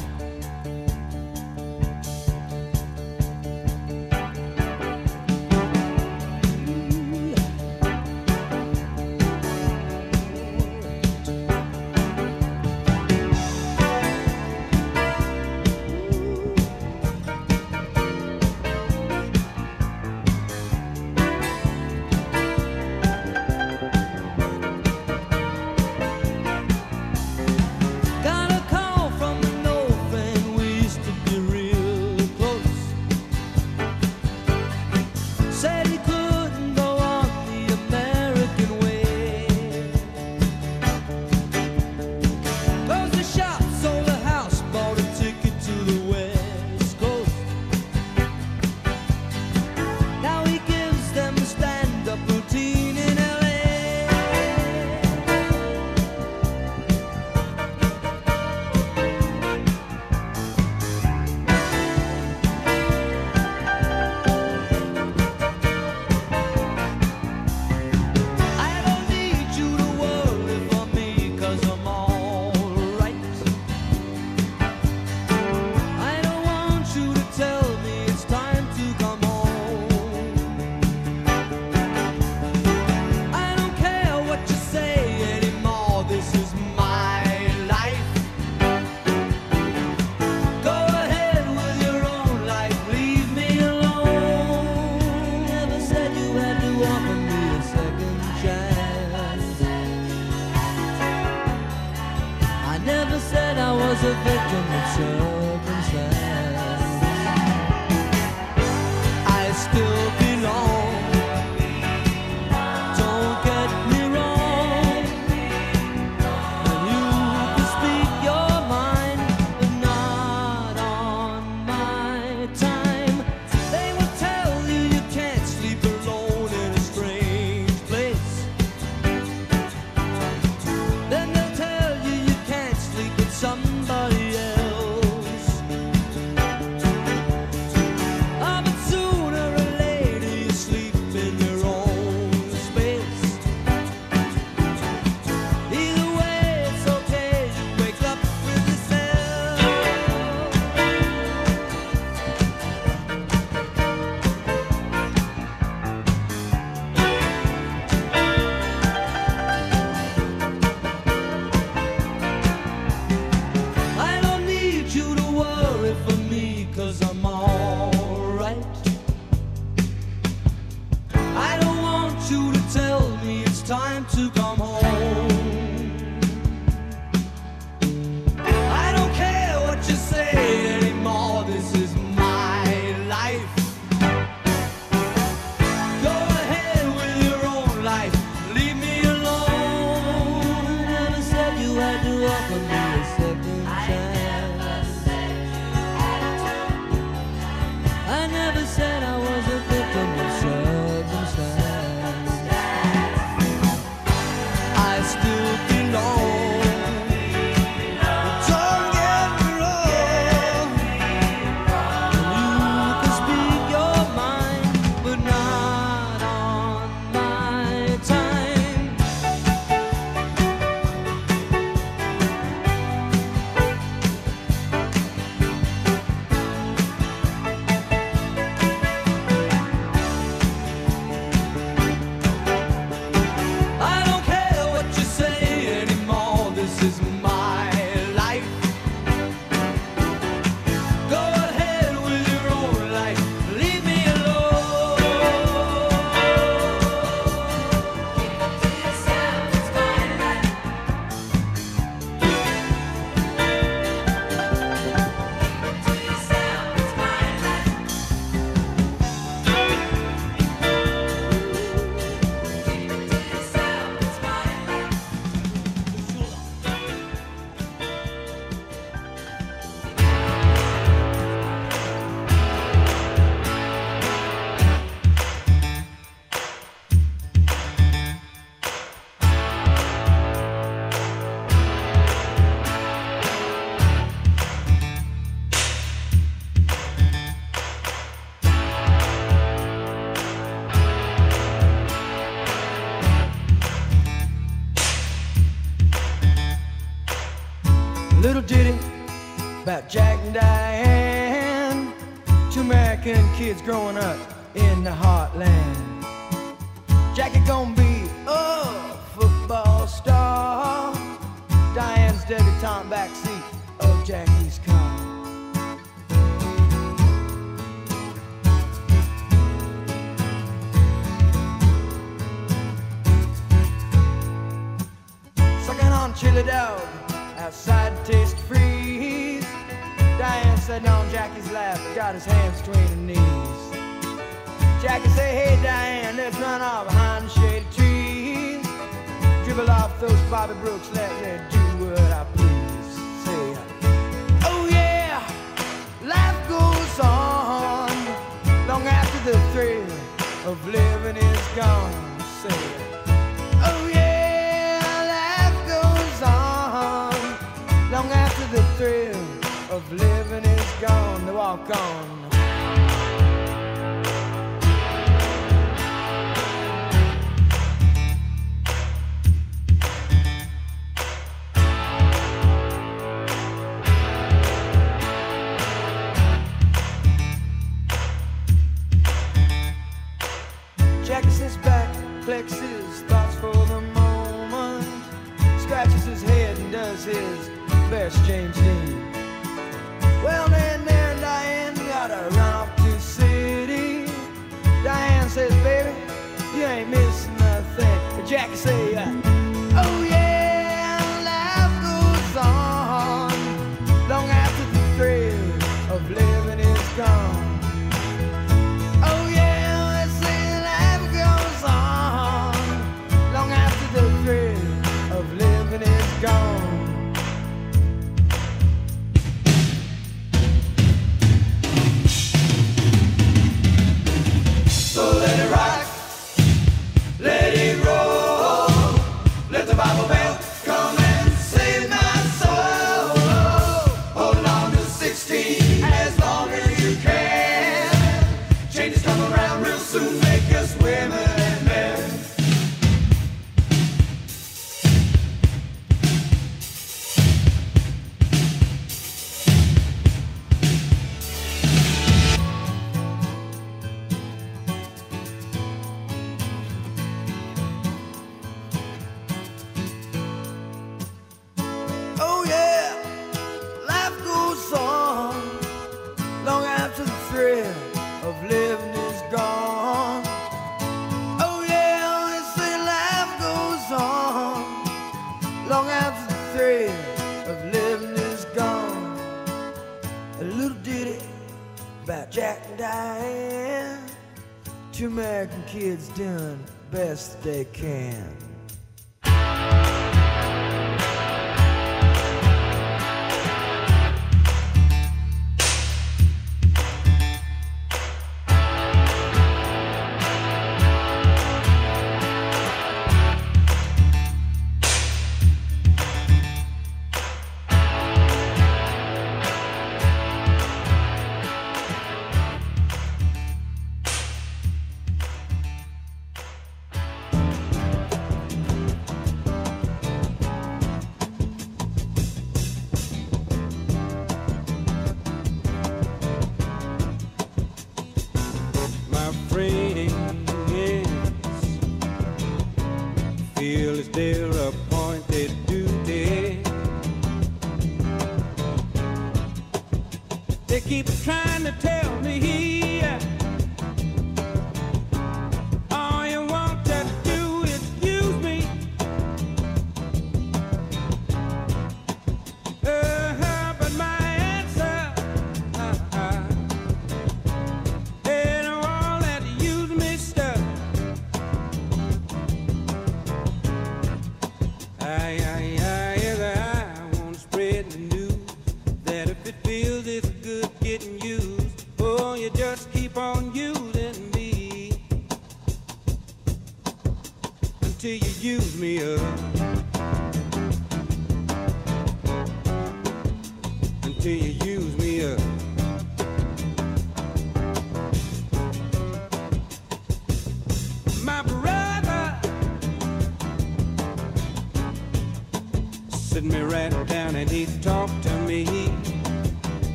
The
best they
can.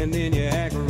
and then you act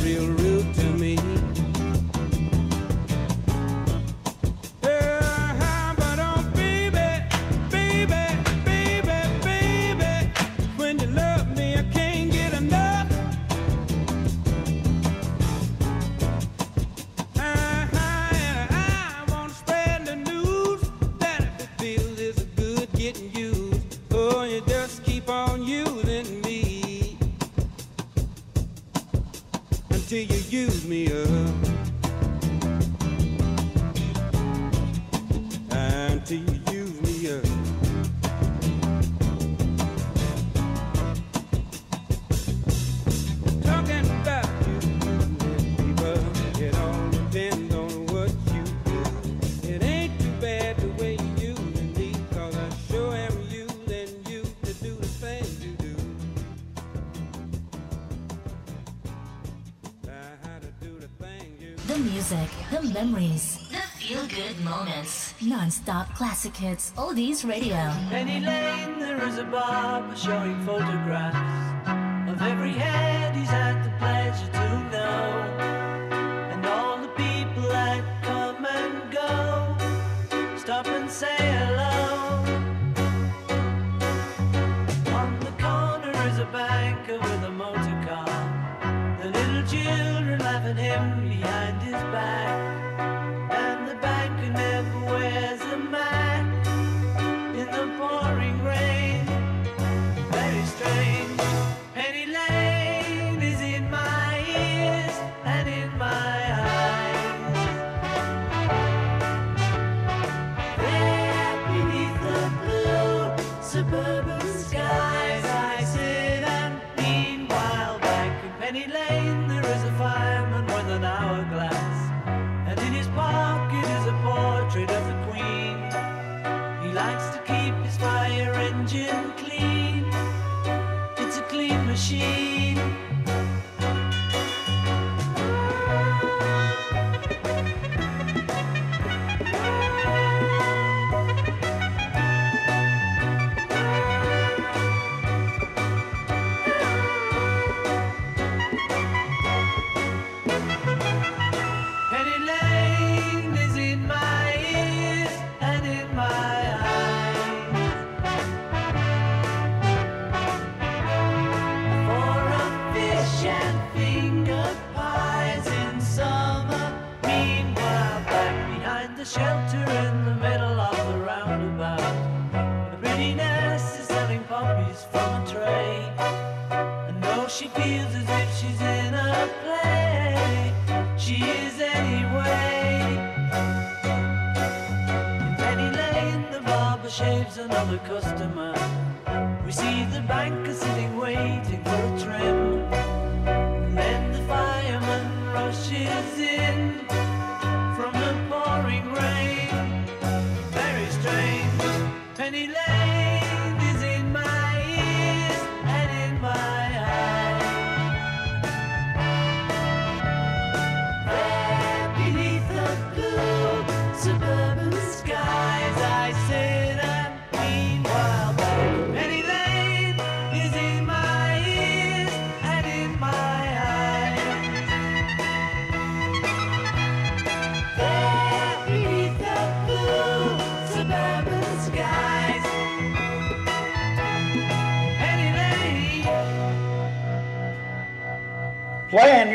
Classic Hits Oldies Radio.
Lane there is a barber showing photographs of every.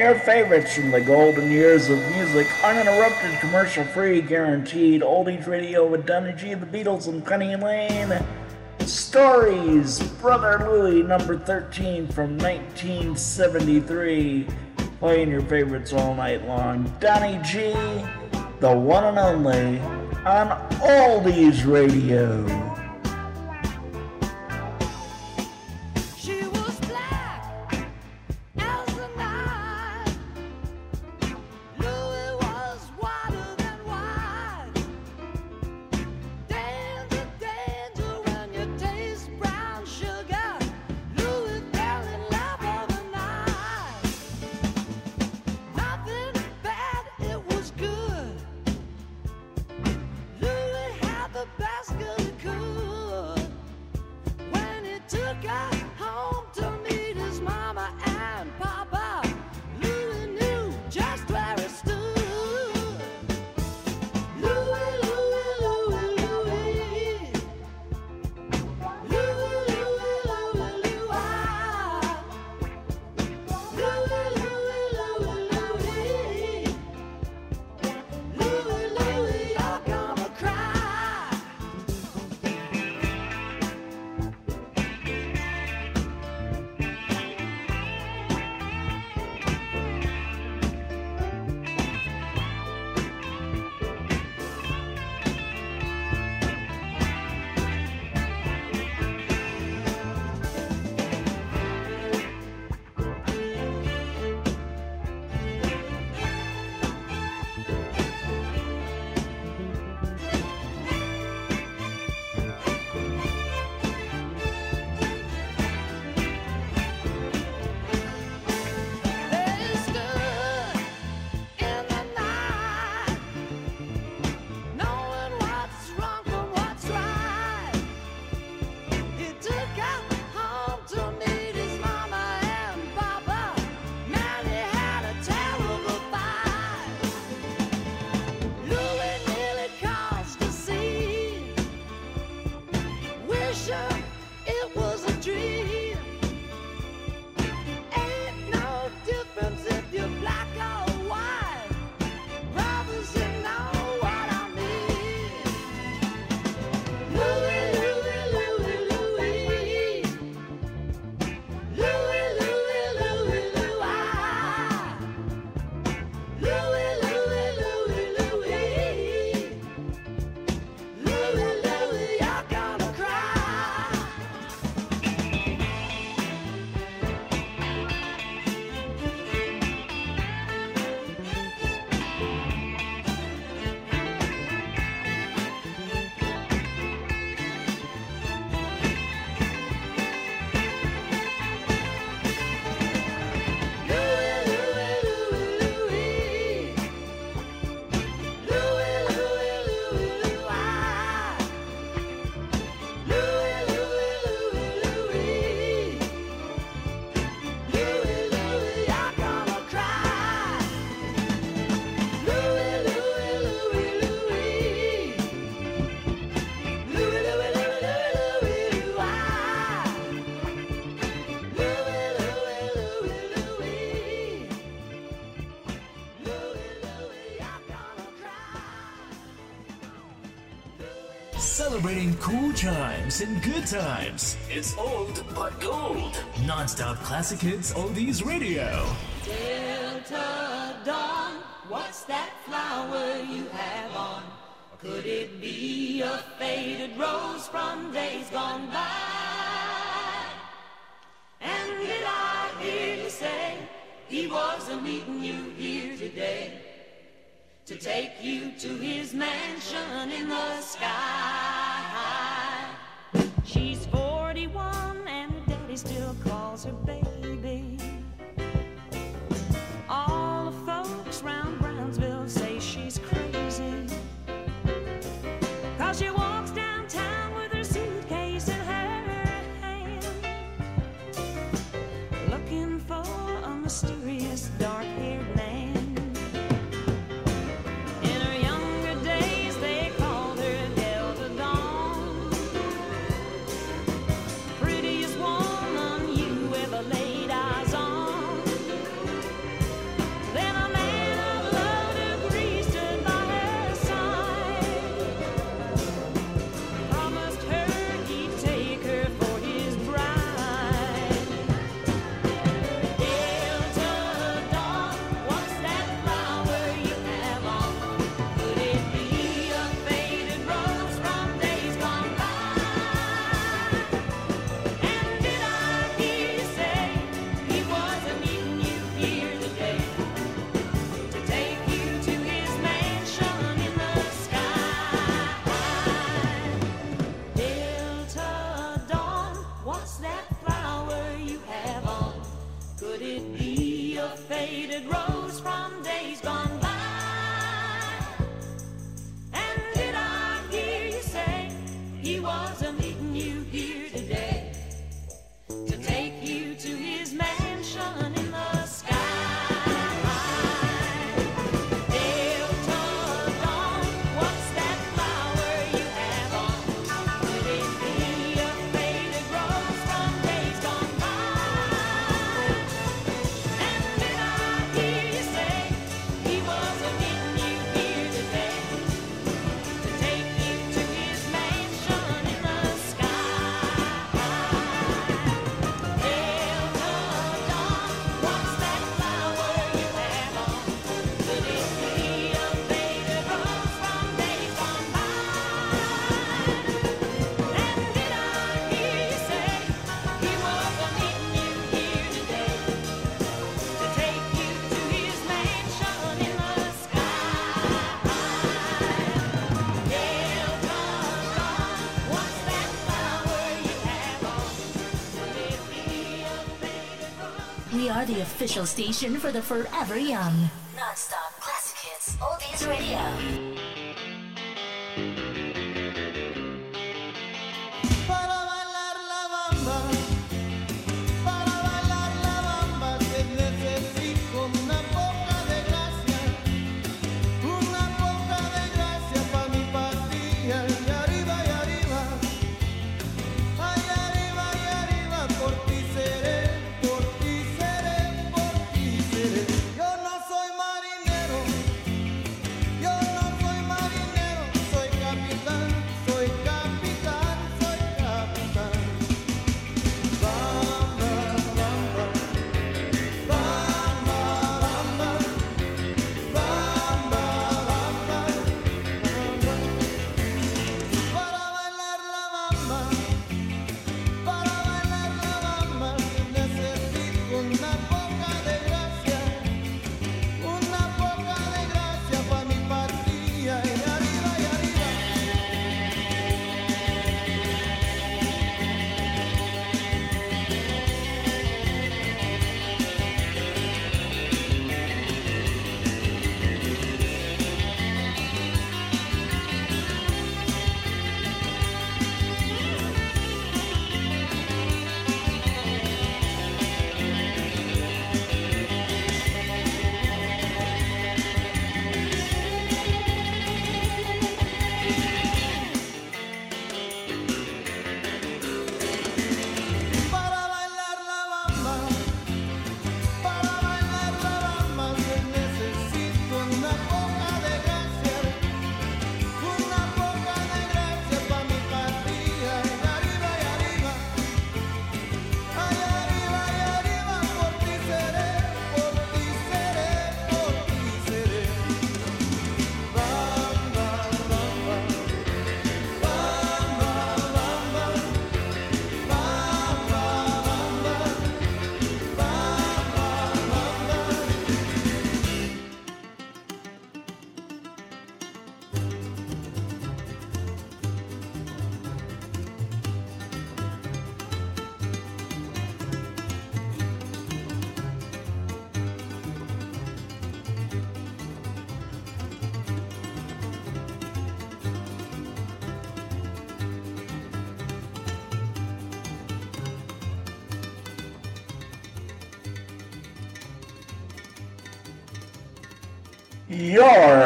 Your favorites from the golden years of music, uninterrupted, commercial free, guaranteed. Oldies Radio with Donny G, The Beatles, and Penny Lane. Stories, Brother Louie, number 13 from 1973. Playing your favorites all night long. Donny G, the one and only, on Oldies Radio.
Chimes and good times. It's old but gold. Non-stop classic hits oldies radio.
Delta Dawn, what's that flower you have on? Could it be a faded rose from days gone by? And did I hear you say he wasn't meeting you here today to take you to his mansion in the sky?
the
official station for the forever young.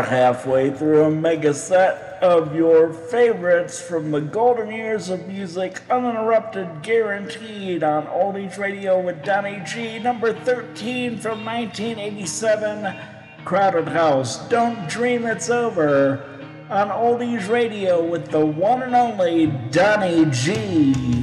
halfway through a mega set of your favorites from the golden years of music, uninterrupted, guaranteed on Oldies Radio with Donny G. Number 13 from 1987, Crowded House, Don't Dream It's Over, on Oldies Radio with the one and only Donny G.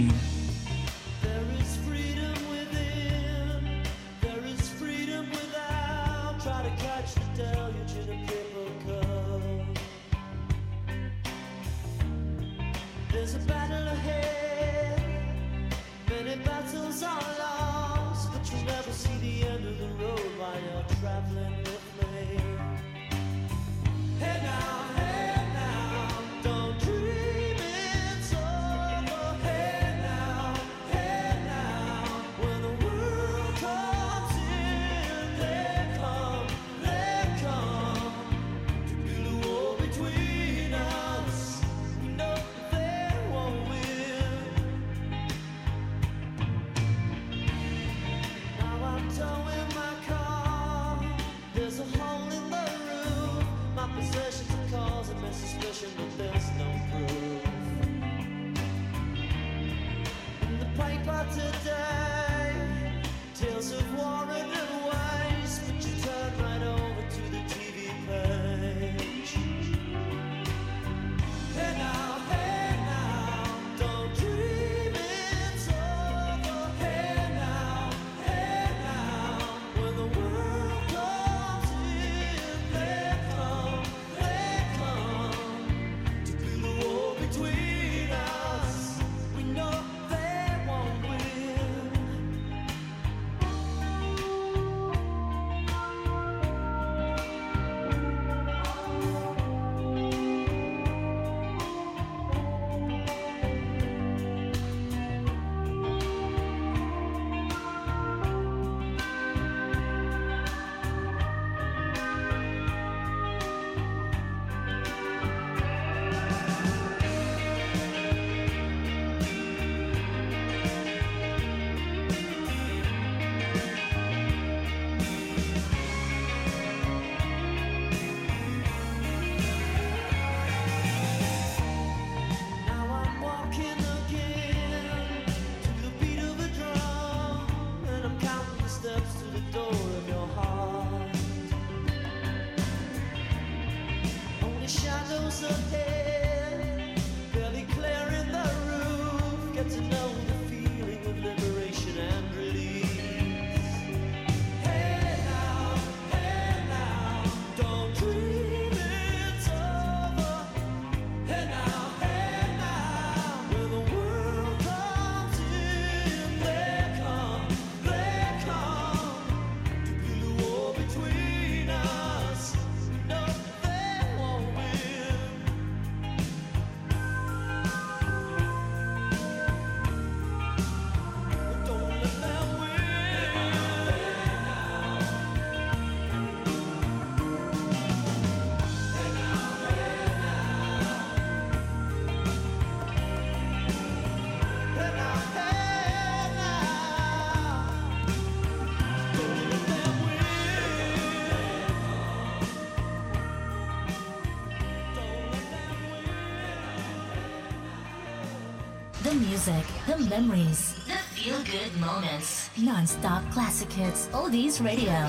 the
memories, the feel good moments, non stop classic hits, oldies radio.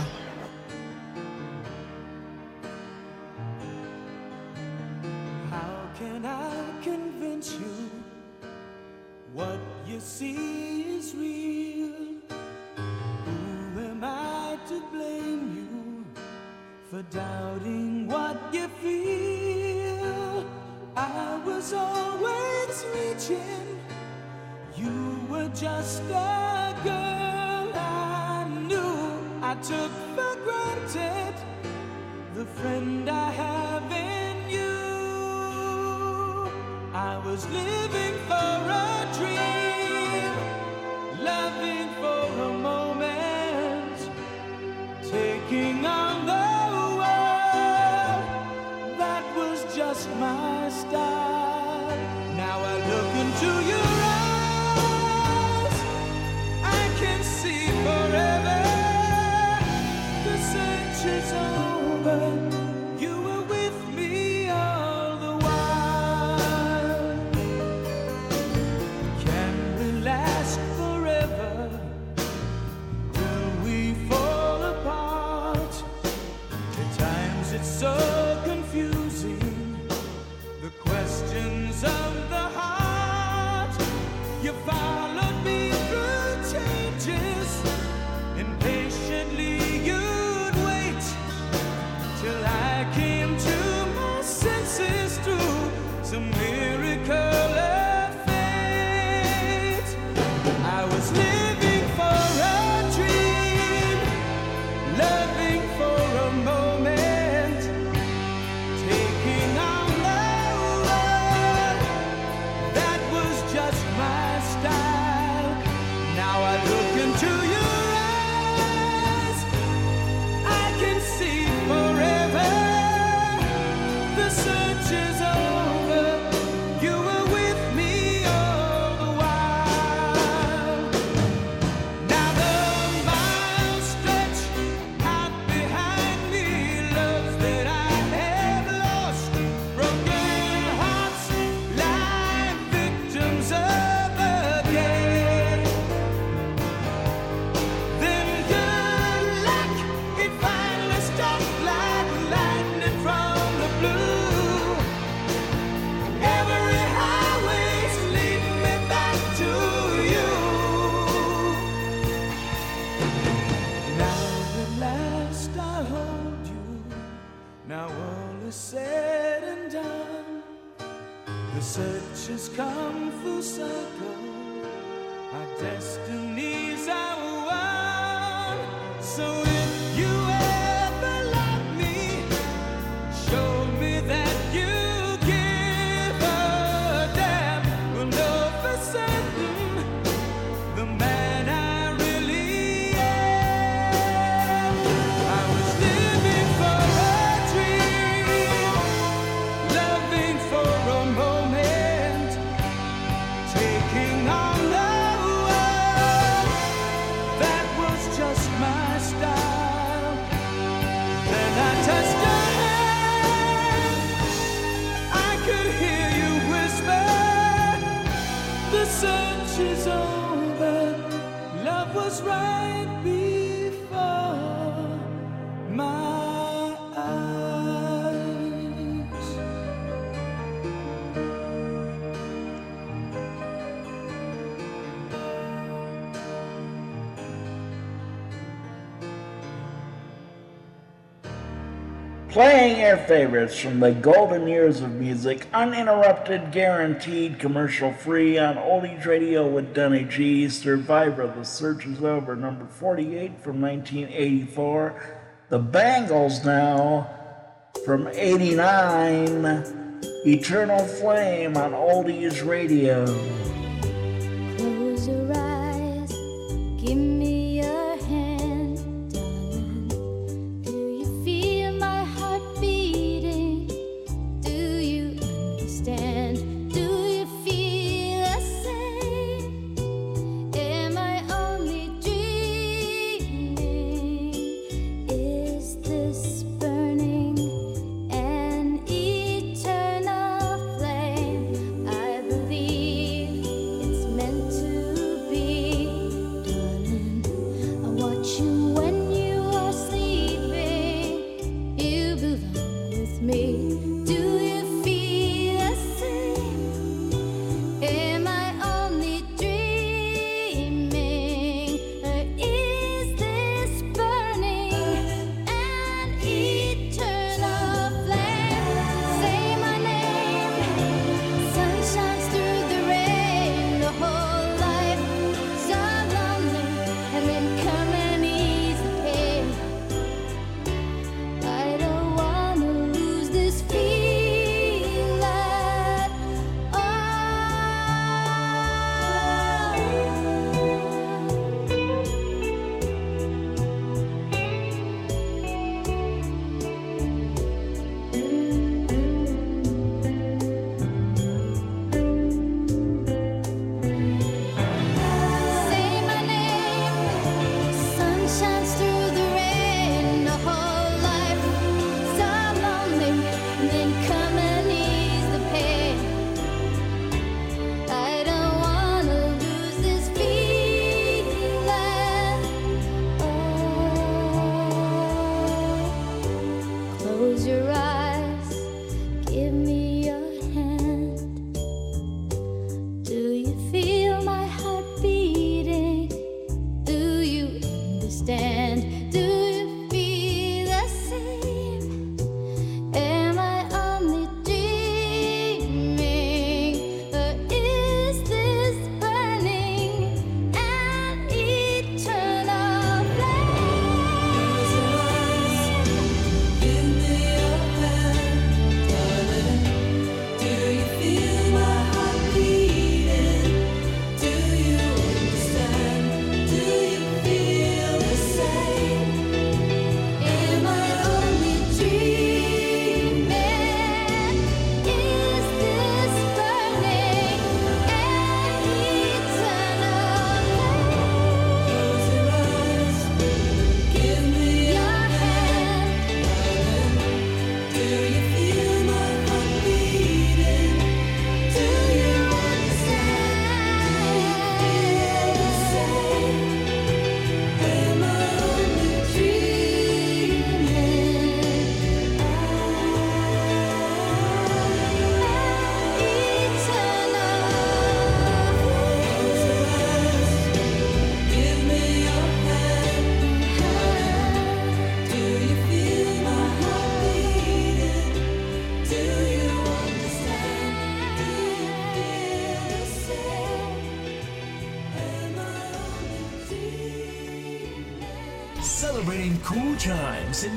Playing your favorites from the golden years of music, uninterrupted, guaranteed, commercial free on Oldies Radio with Donny G. Survivor, The Search is Over, number 48 from 1984. The Bangles now from 89. Eternal Flame on Oldies Radio.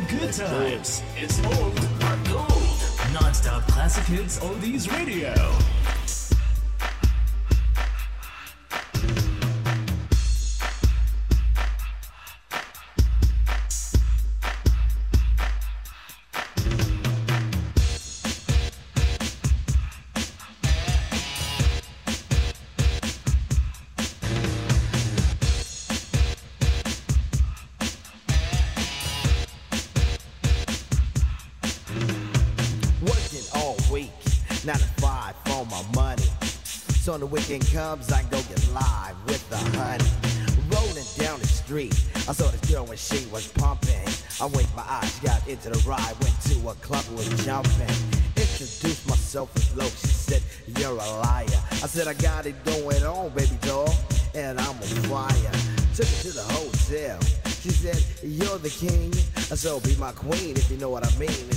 good times. It's old but gold. Non-stop classic hits, oldies radio.
weekend comes, I go get live with the honey. Rolling down the street, I saw this girl when she was pumping. I winked my eyes, got into the ride, went to a club, was jumping. Introduced myself as Loc, she said, You're a liar. I said, I got it going on, baby doll, and I'm a fire. Took her to the hotel. She said, You're the king, so be my queen if you know what I mean.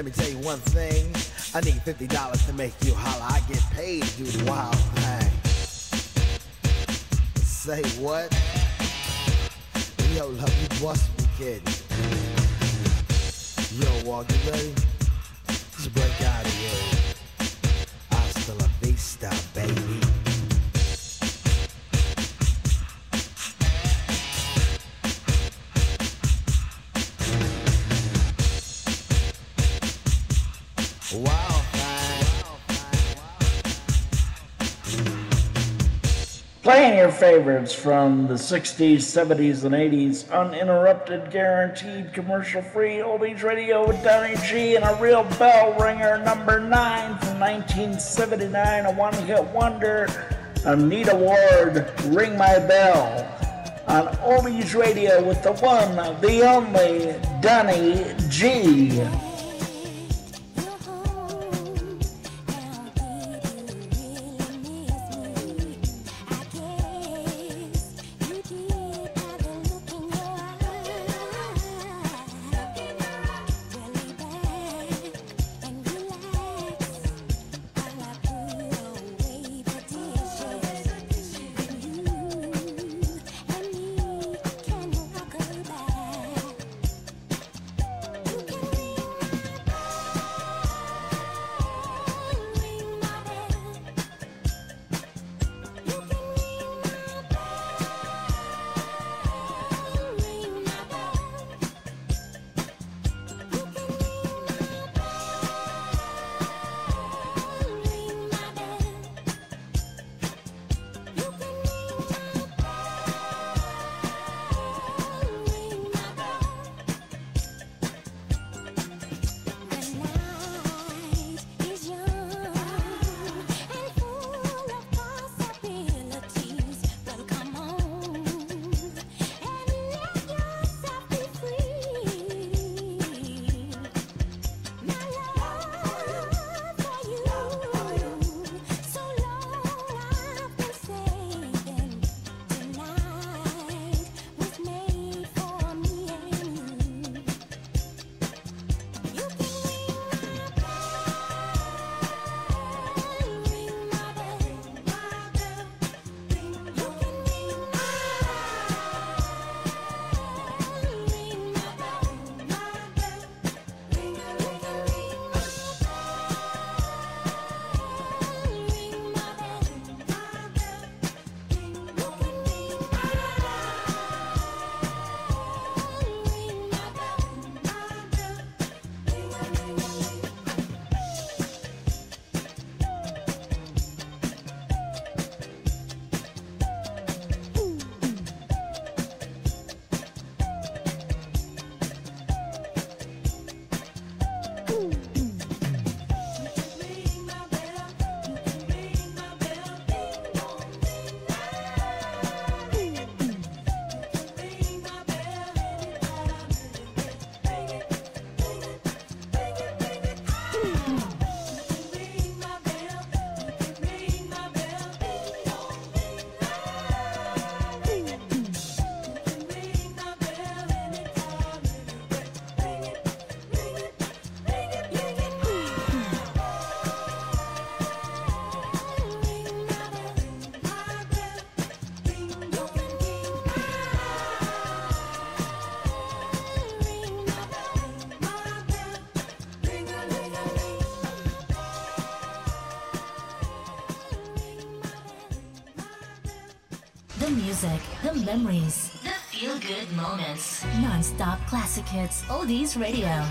let me tell you one thing. I need $50 to make you holler
Playing your favorites from the 60s, 70s, and 80s, uninterrupted, guaranteed, commercial free, oldies radio with Donny G, and a real bell ringer, number 9 from 1979, a one hit wonder, Anita Ward, Ring My Bell, on Oldies Radio with the one, the only Donny G.
hits, oldies radio.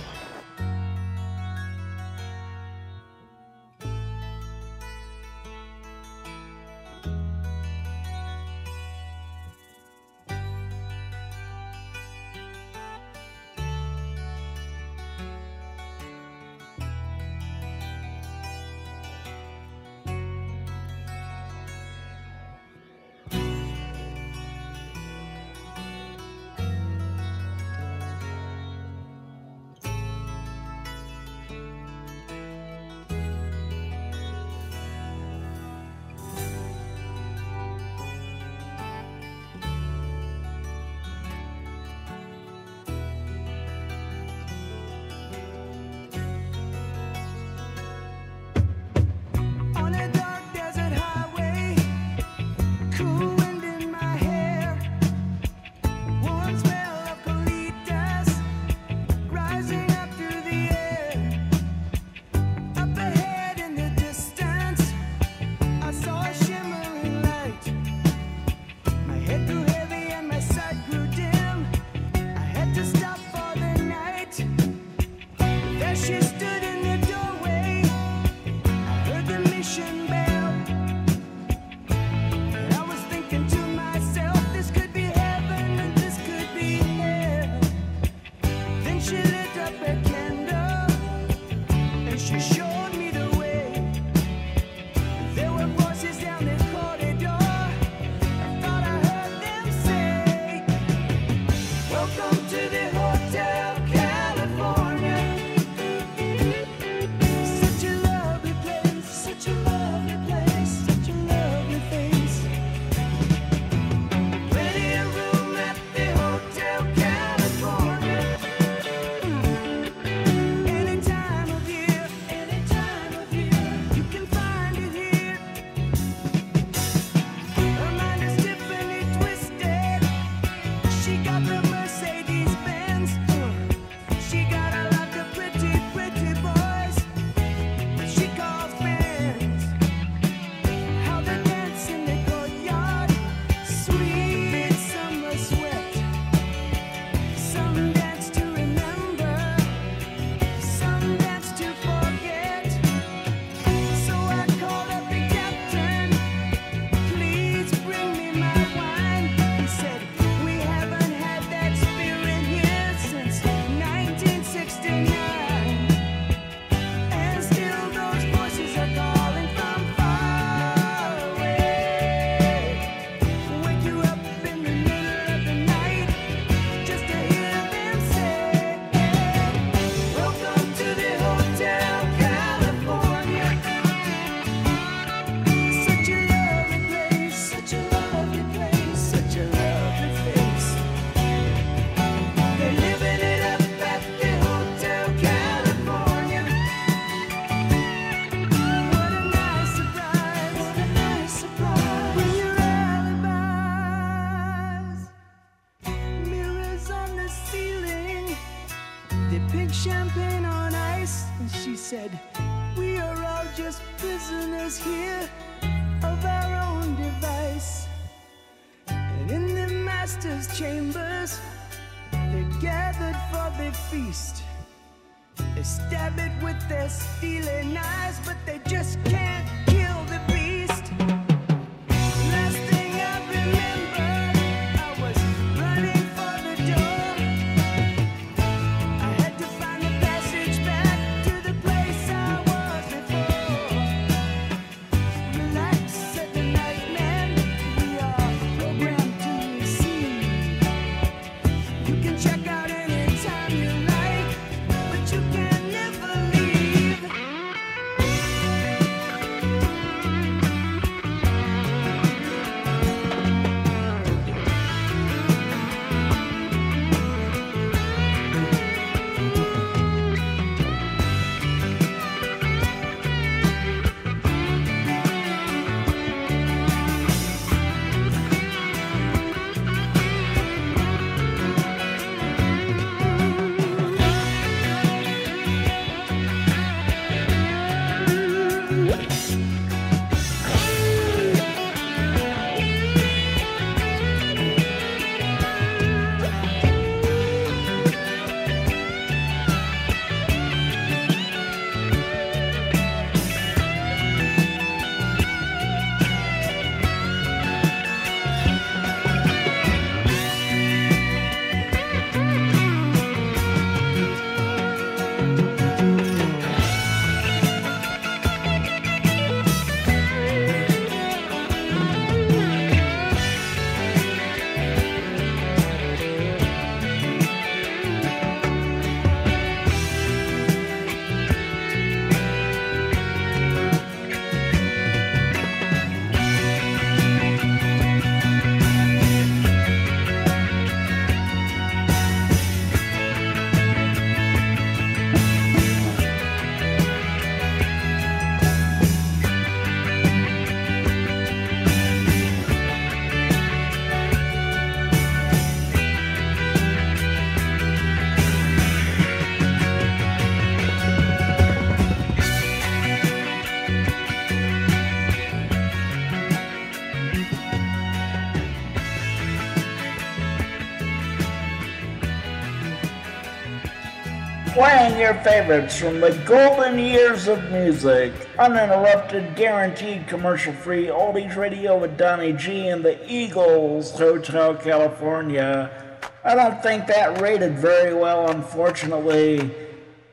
Your
favorites from the golden years of music. Uninterrupted, guaranteed commercial free oldies radio with Donny G and the Eagles Hotel California. I don't think that rated very well, unfortunately,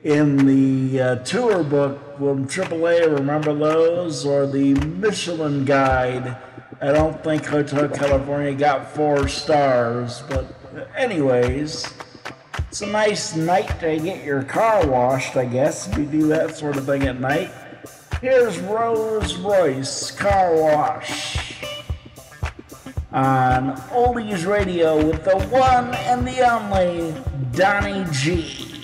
in the uh, tour book from AAA. Remember those? Or the Michelin Guide. I don't think Hotel California got four stars, but, anyways. It's a nice night to get your car washed, I guess, if you do that sort of thing at night. Here's Rose Royce Car Wash on Oldies Radio with the one and the only Donny G.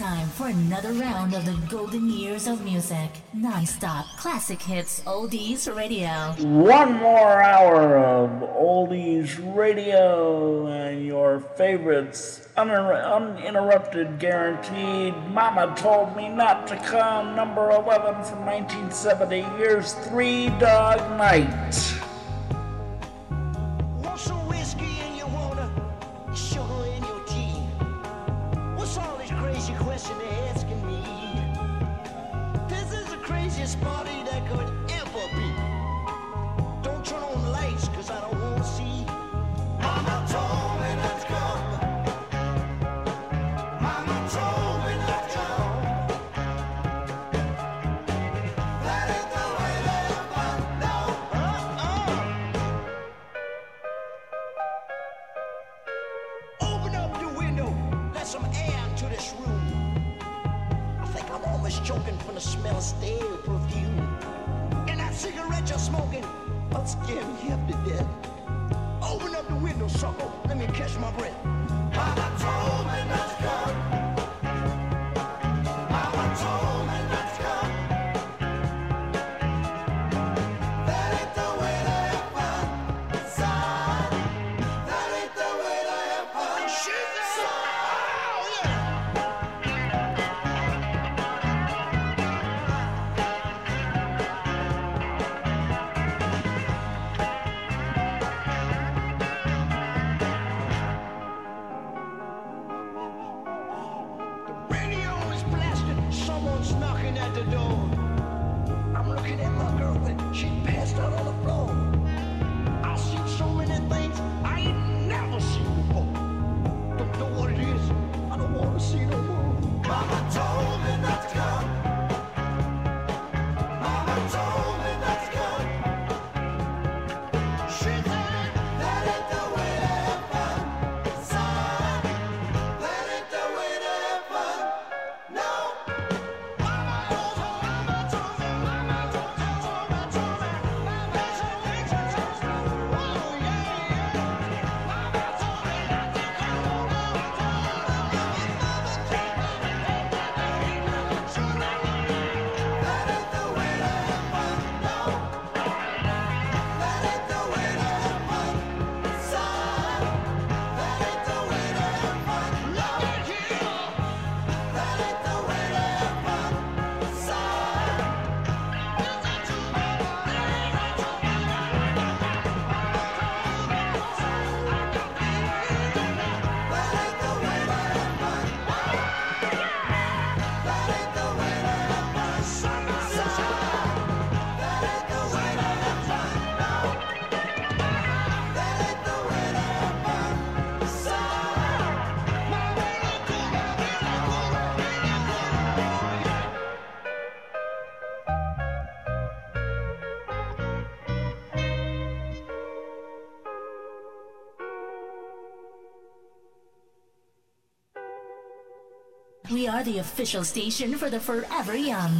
time
for another round of the golden years of music. Non-stop classic hits oldies radio.
One more hour of oldies radio and your favorites. Uninter- uninterrupted, guaranteed. Mama told me not to come. Number 11 from 1970. Here's Three Dog Night.
the
official station for the forever young.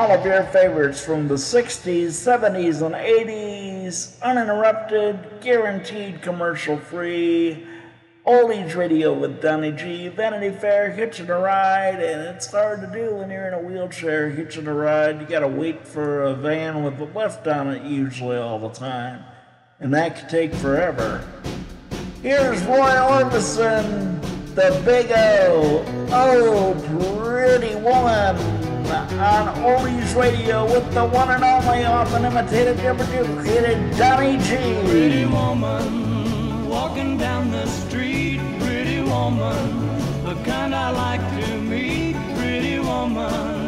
all of your favorites from the 60s, 70s, and 80s, uninterrupted, guaranteed commercial free. Old Age Radio with Donny G, Vanity Fair, hitching a ride, and it's hard to do when you're in a wheelchair hitching a ride. You gotta wait for a van with a lift on it usually all the time, and that could take forever. Here's Roy Orbison, the big O, oh, pretty woman on Oldies Radio with the one and only often imitated, never duplicated, Donny G.
Pretty woman, walking down the street, pretty woman, the kind I like to meet, pretty woman.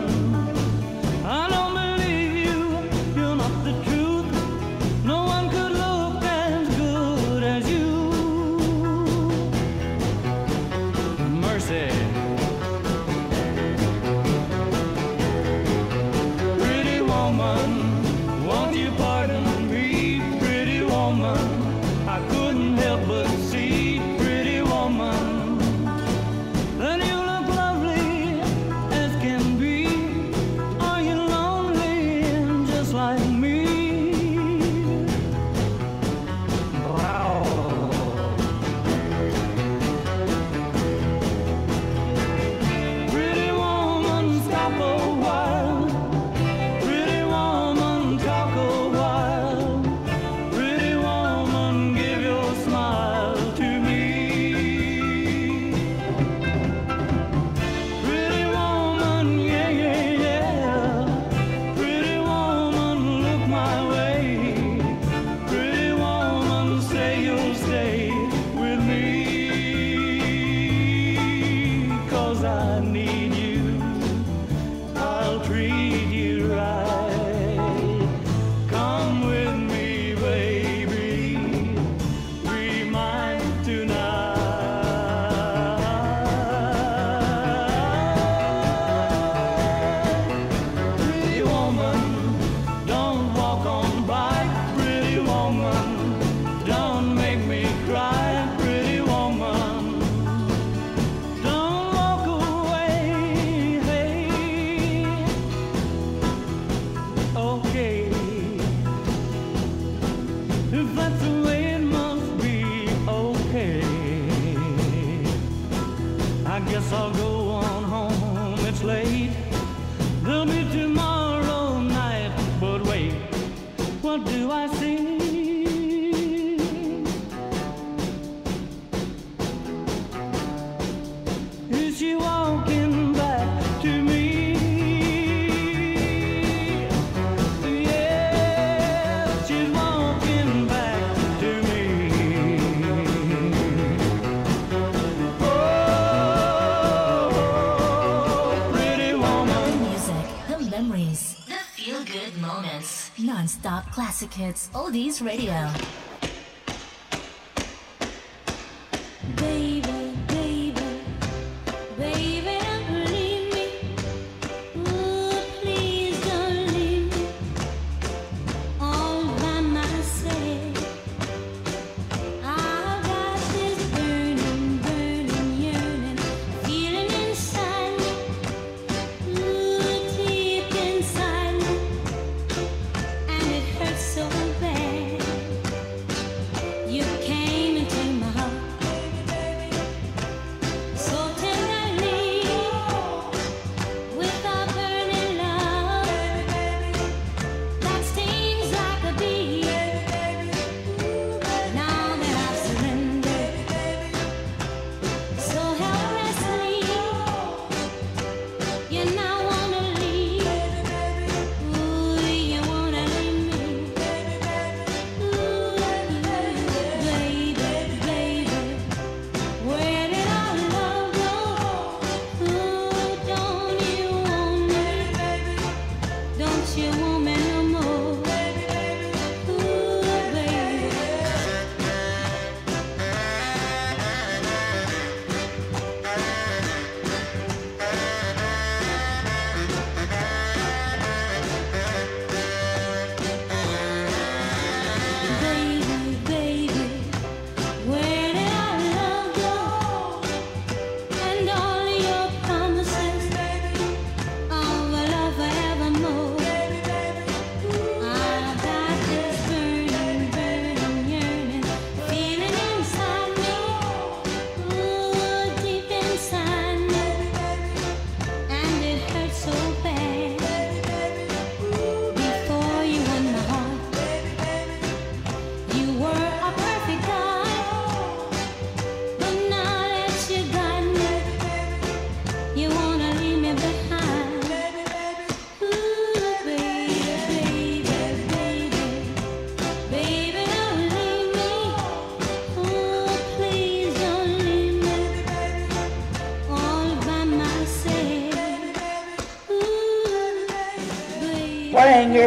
Kids Oldies Radio.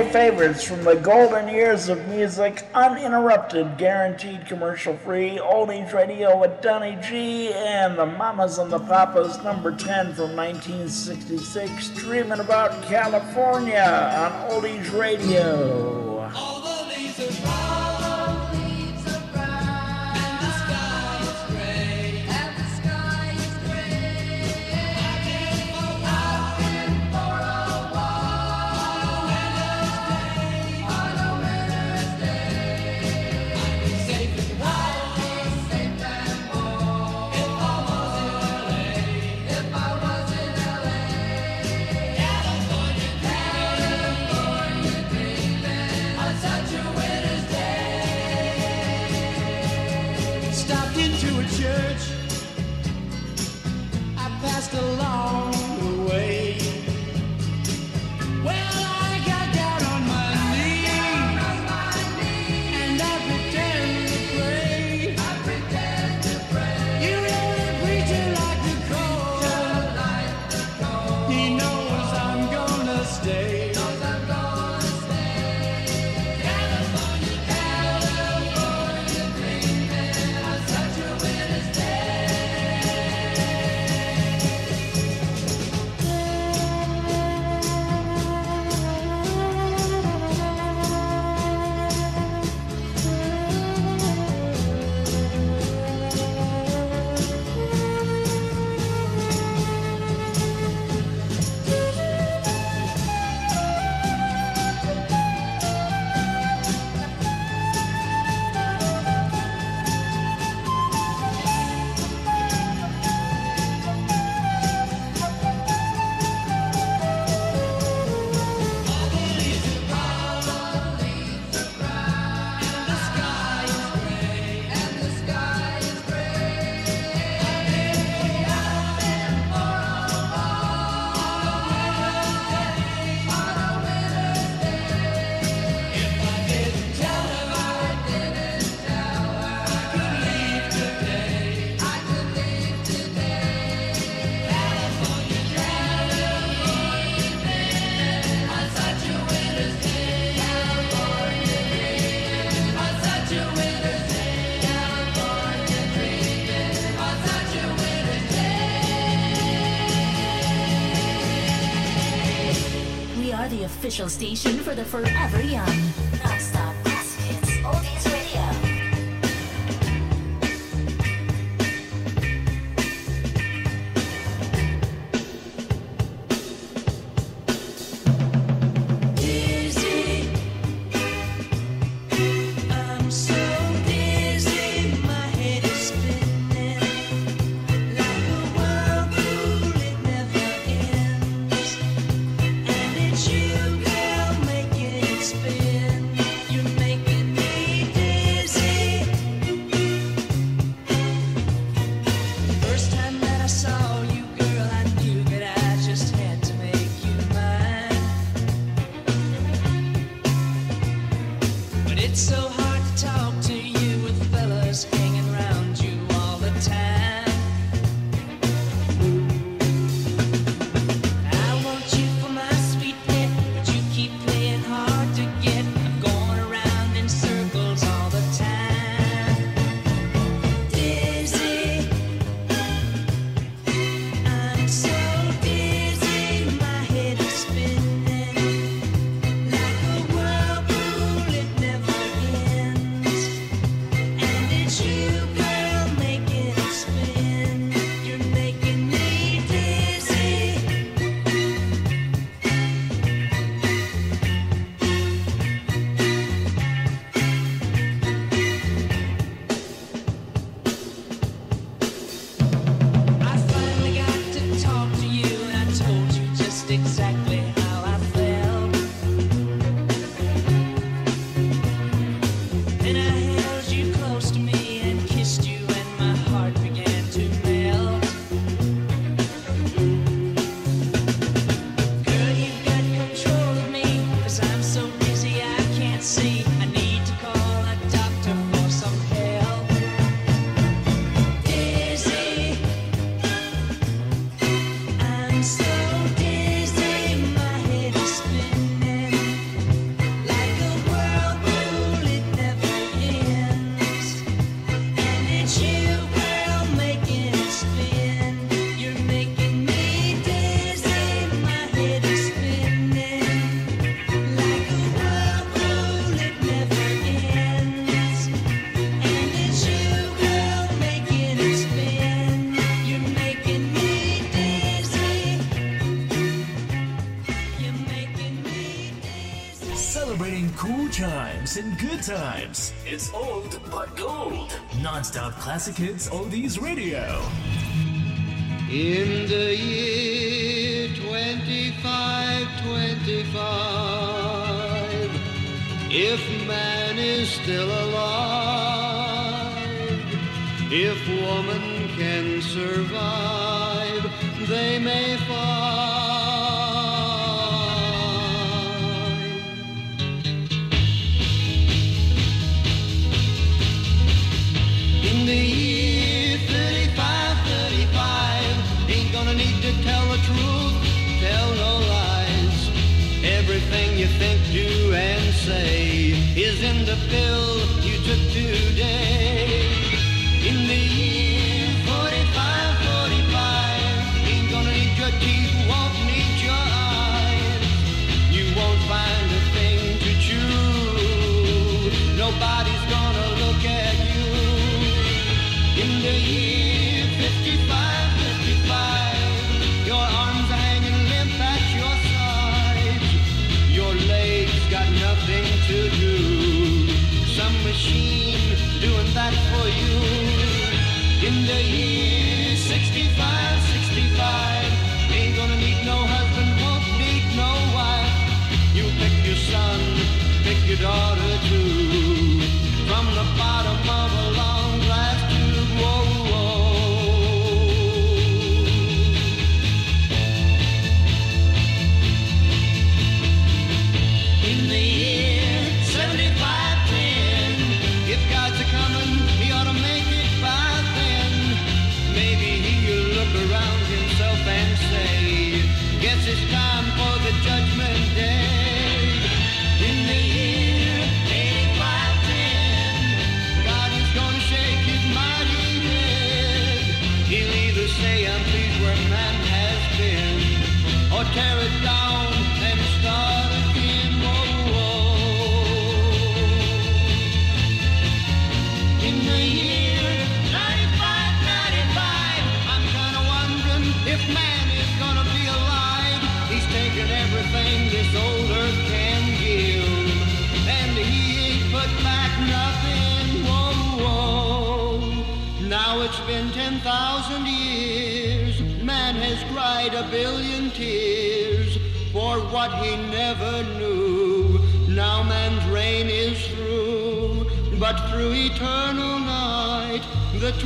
Favorites from the golden years of music, uninterrupted, guaranteed commercial free, oldies radio with Donny G, and the Mamas and the Papas, number 10 from 1966, Dreaming About California on Oldies Radio.
the first.
Chimes and good times. It's old but gold. Non-stop classic hits on oldies radio.
In the year 2525, if man is still alive,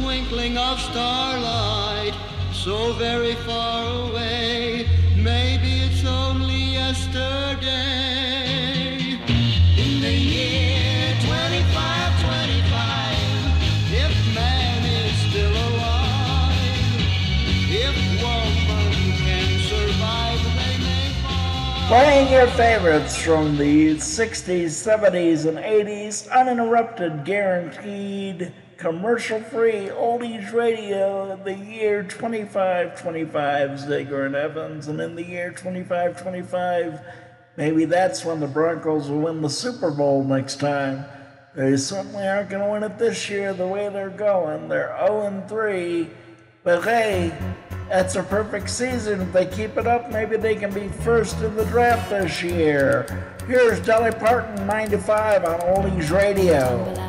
twinkling of starlight, so very far away, maybe it's only yesterday. In the year 2525, if man is still alive, if woman can survive, they may
Playing your favorites from the 60s, 70s, and 80s, uninterrupted, guaranteed, commercial free oldies radio of the year 2525, Zager and Evans, and in the year 2525, maybe that's when the Broncos will win the Super Bowl next time. They certainly aren't going to win it this year the way they're going. They're 0 3. But hey, that's a perfect season. If they keep it up, maybe they can be first in the draft this year. Here's Dolly Parton, 95 on Oldies Radio.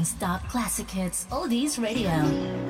moments. Non stop classic hits, oldies radio.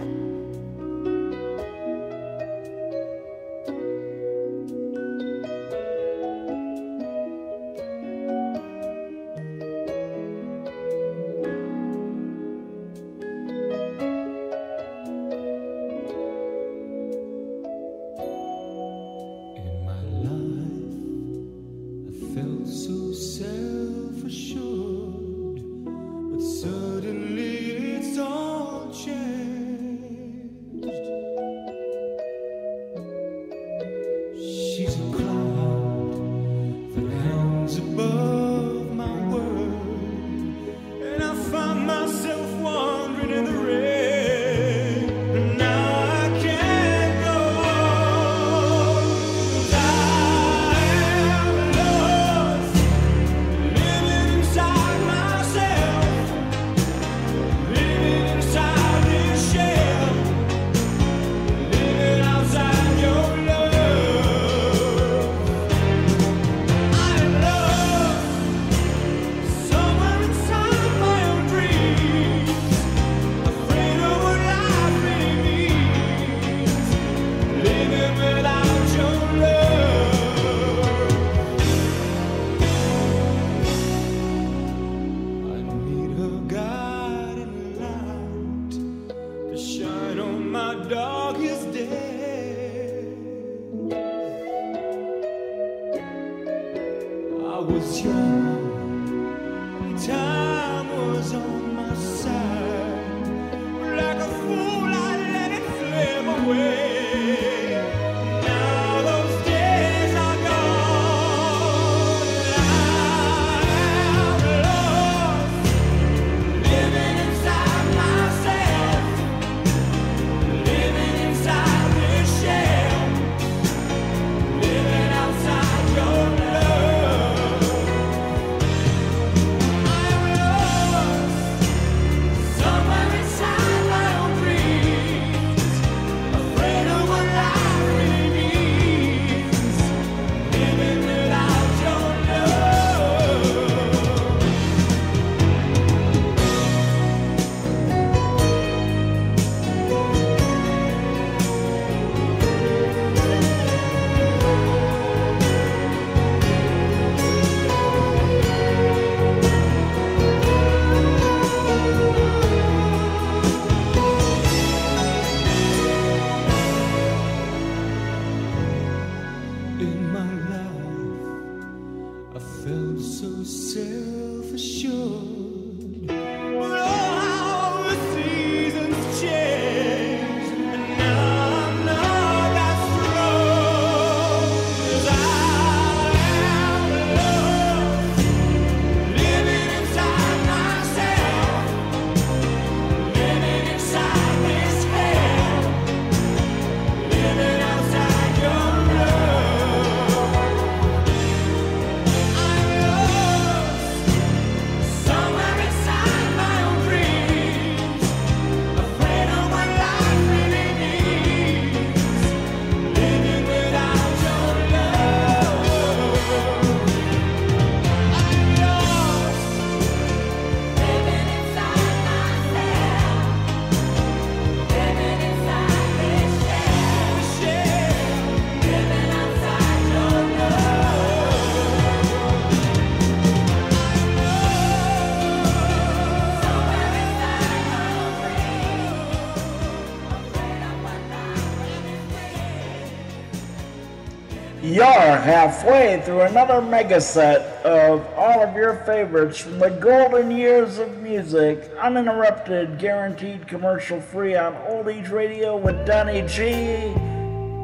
halfway through another mega set of all of your favorites from the golden years of music, uninterrupted, guaranteed commercial free on Oldies Radio with Donny G,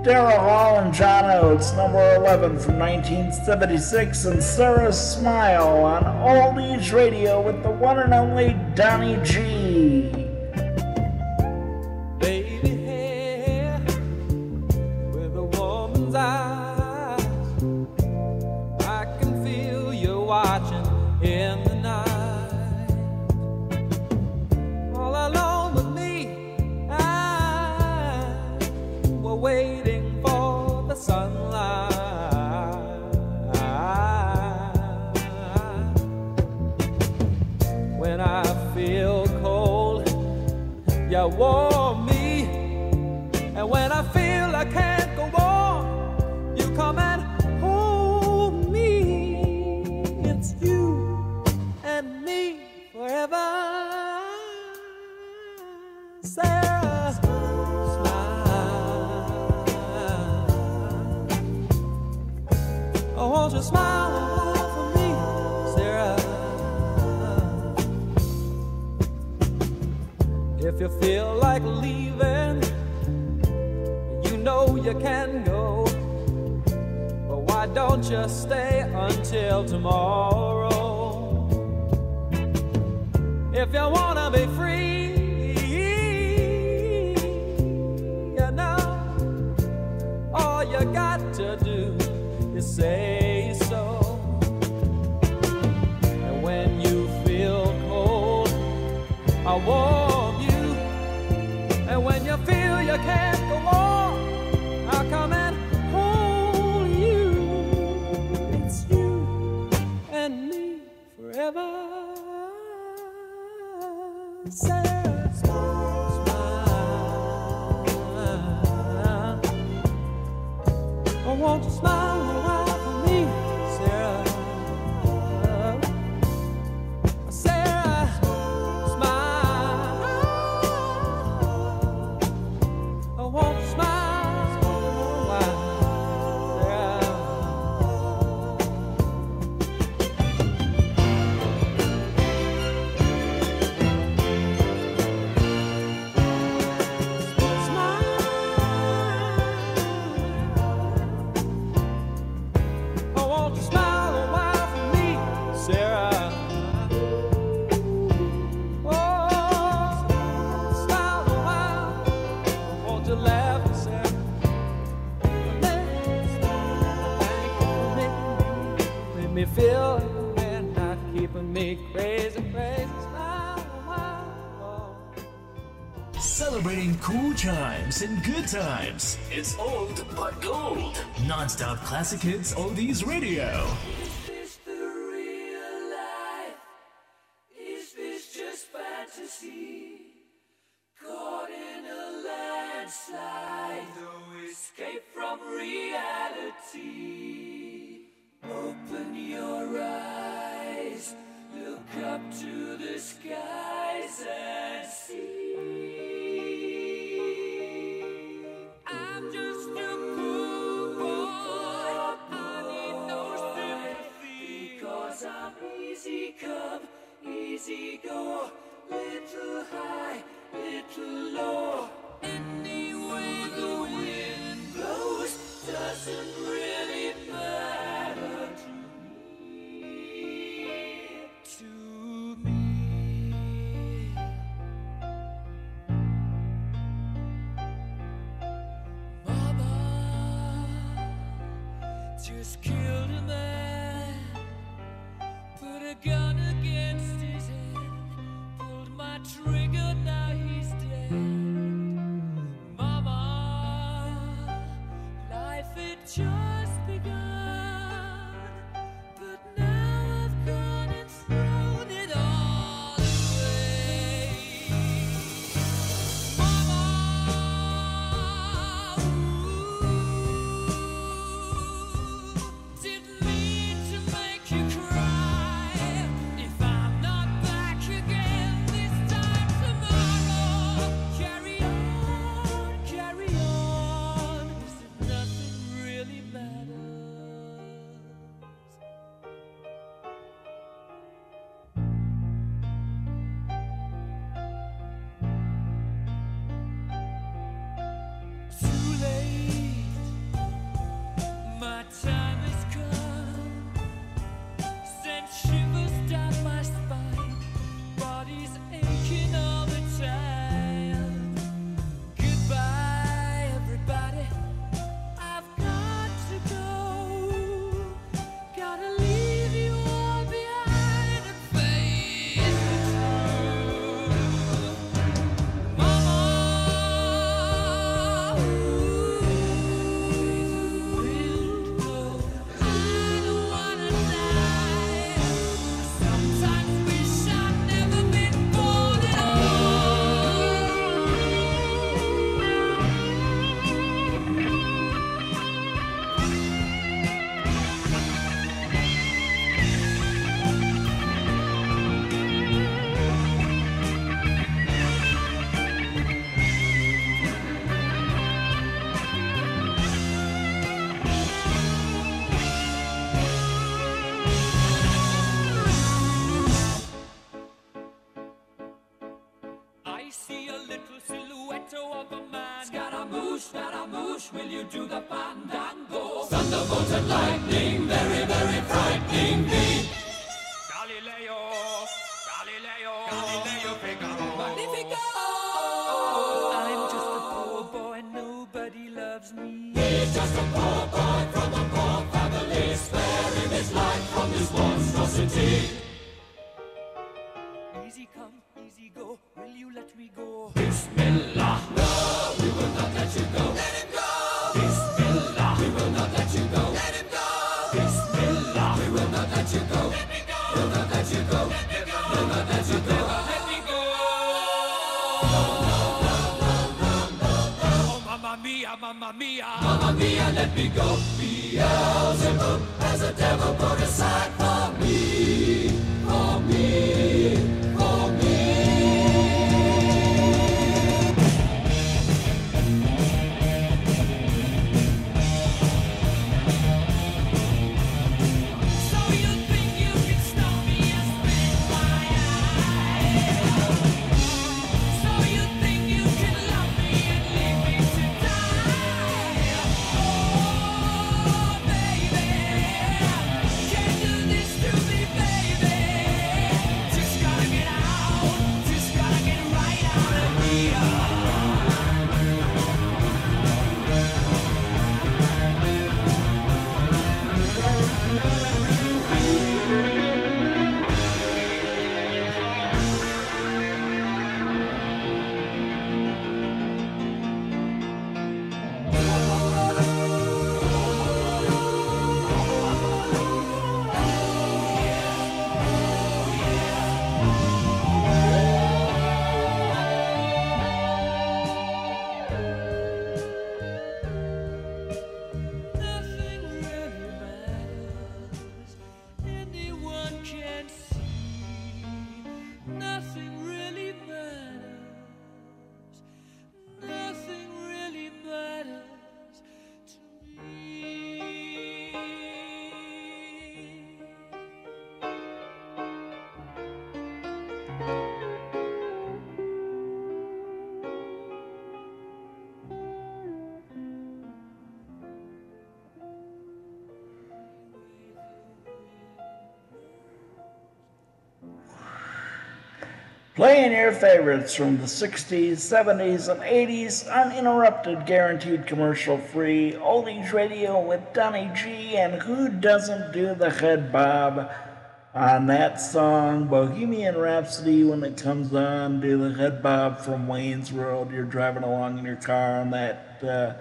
Daryl Hall, and John Oates, number 11 from 1976, and Sara Smile on Oldies Radio with the one and only Donny G.
times and
good times. It's old but gold. Non-stop classic hits oldies radio.
You
do the Beelzebub
Your favorites from the 60s, 70s, and 80s, uninterrupted, guaranteed commercial free, oldies radio with Donny G, and who doesn't do the head bob on that song, Bohemian Rhapsody, when it comes on, do the head bob from Wayne's World. You're driving along in your car, and that, uh,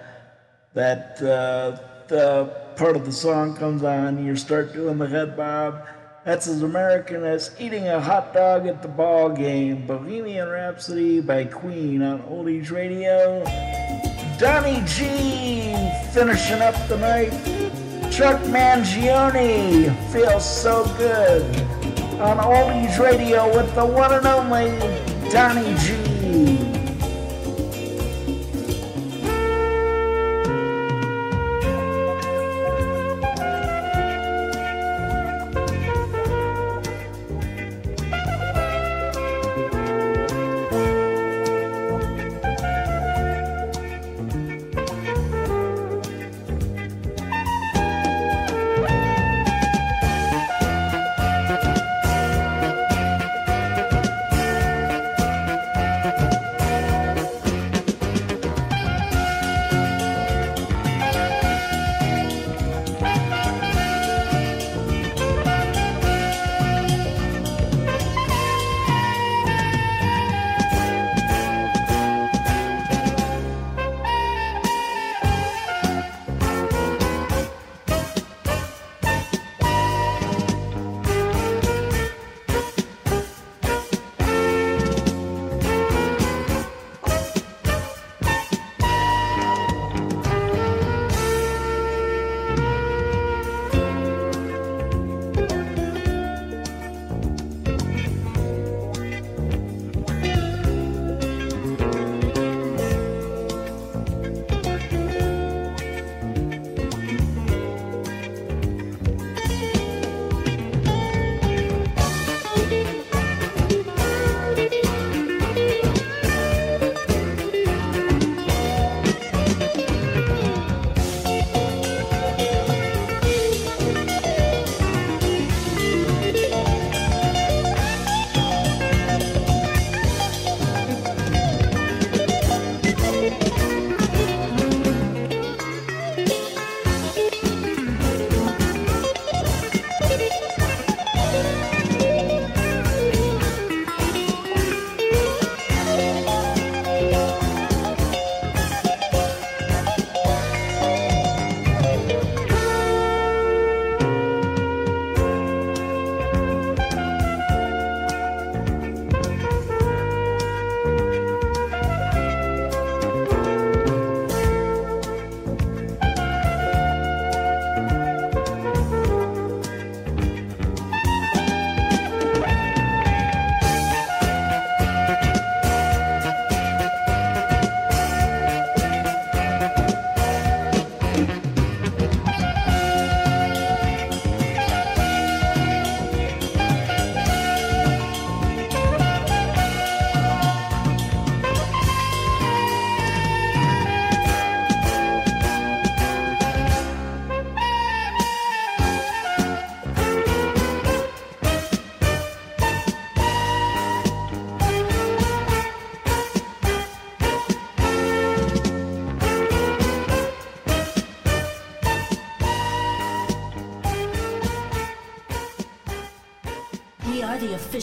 that, uh, the part of the song comes on, you start doing the head bob. That's as American as eating a hot dog at the ball game. Bohemian Rhapsody by Queen on Oldies Radio. Donny G finishing up the night. Chuck Mangione feels so good on Oldies Radio with the one and only Donny G.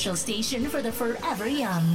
official station for the forever young.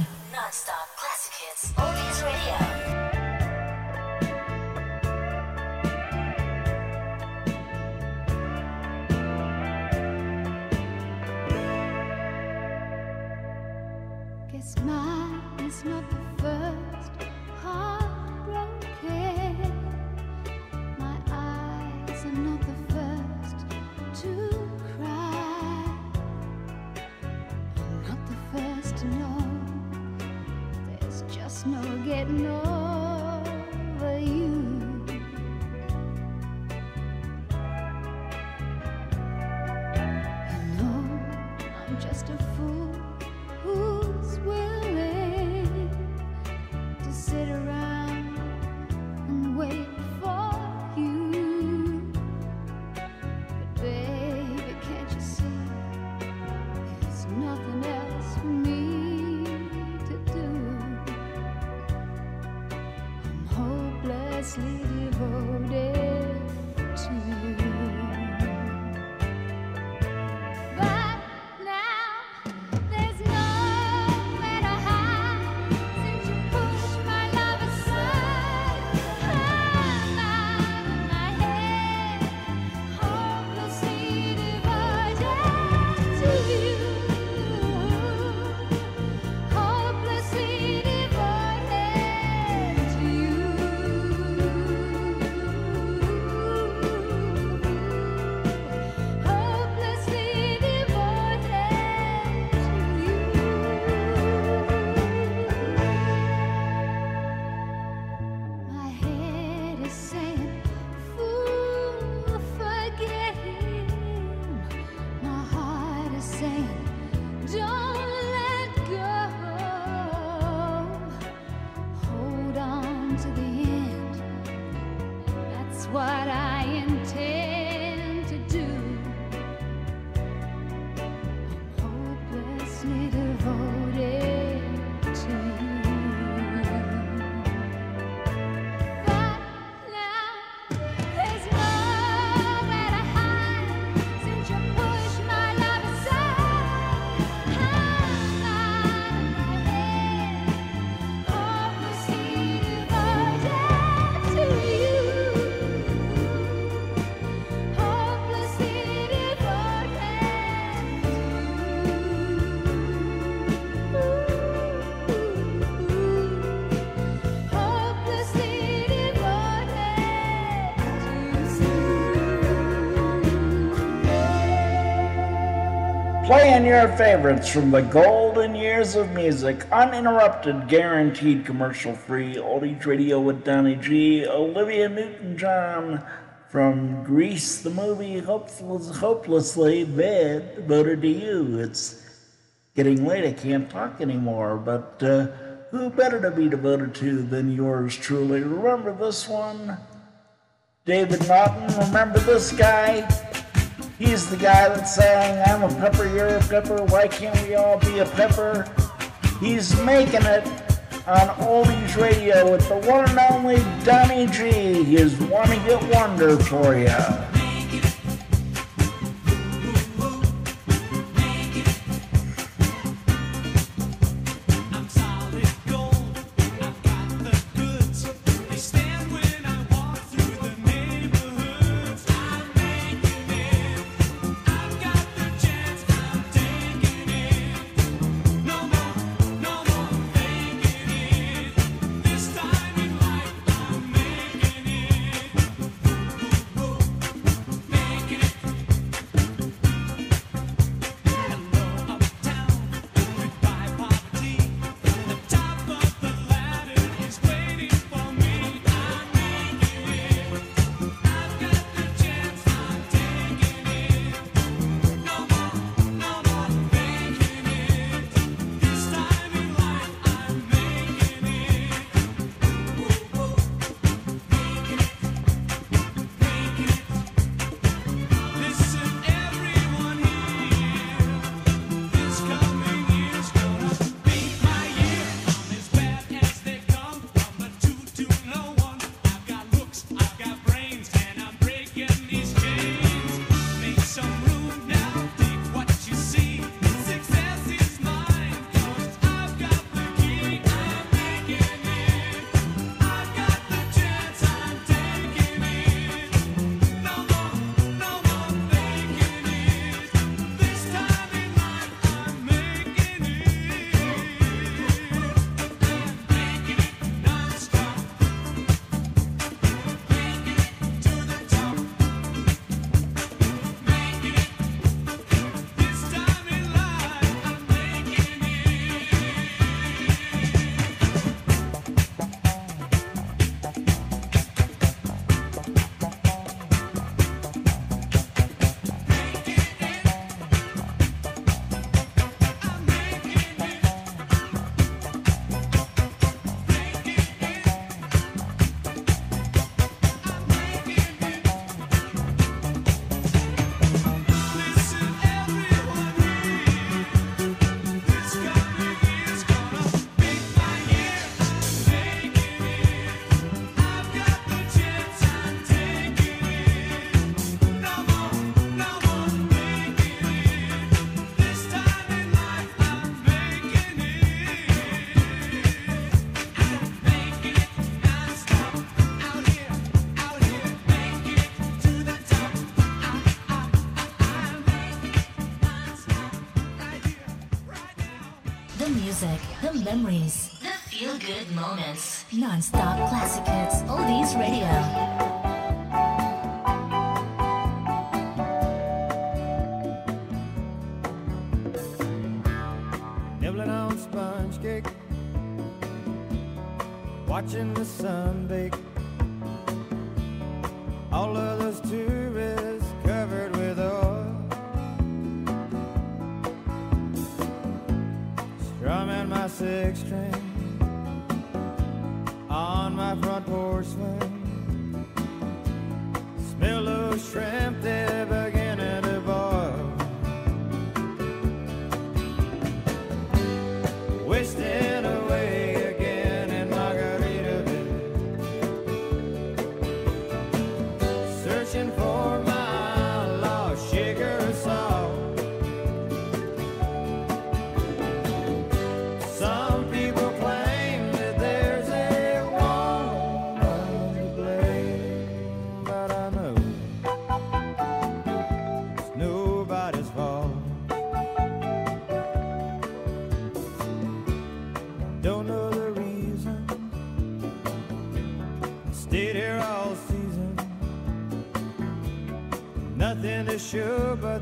Playing your favorites from the golden years of music, uninterrupted, guaranteed commercial free, oldies radio with Donny G, Olivia Newton John from Grease, the movie, hopeless, hopelessly bad, devoted to you. It's getting late, I can't talk anymore, but uh, who better to be devoted to than yours truly? Remember this one? David Naughton, remember this guy? He's the guy that sang, I'm a pepper, you're a pepper, why can't we all be a pepper? He's making it on Oldies Radio with the one and only Donny G, his one hit wonder for you.
memories, the feel good moments,
non stop.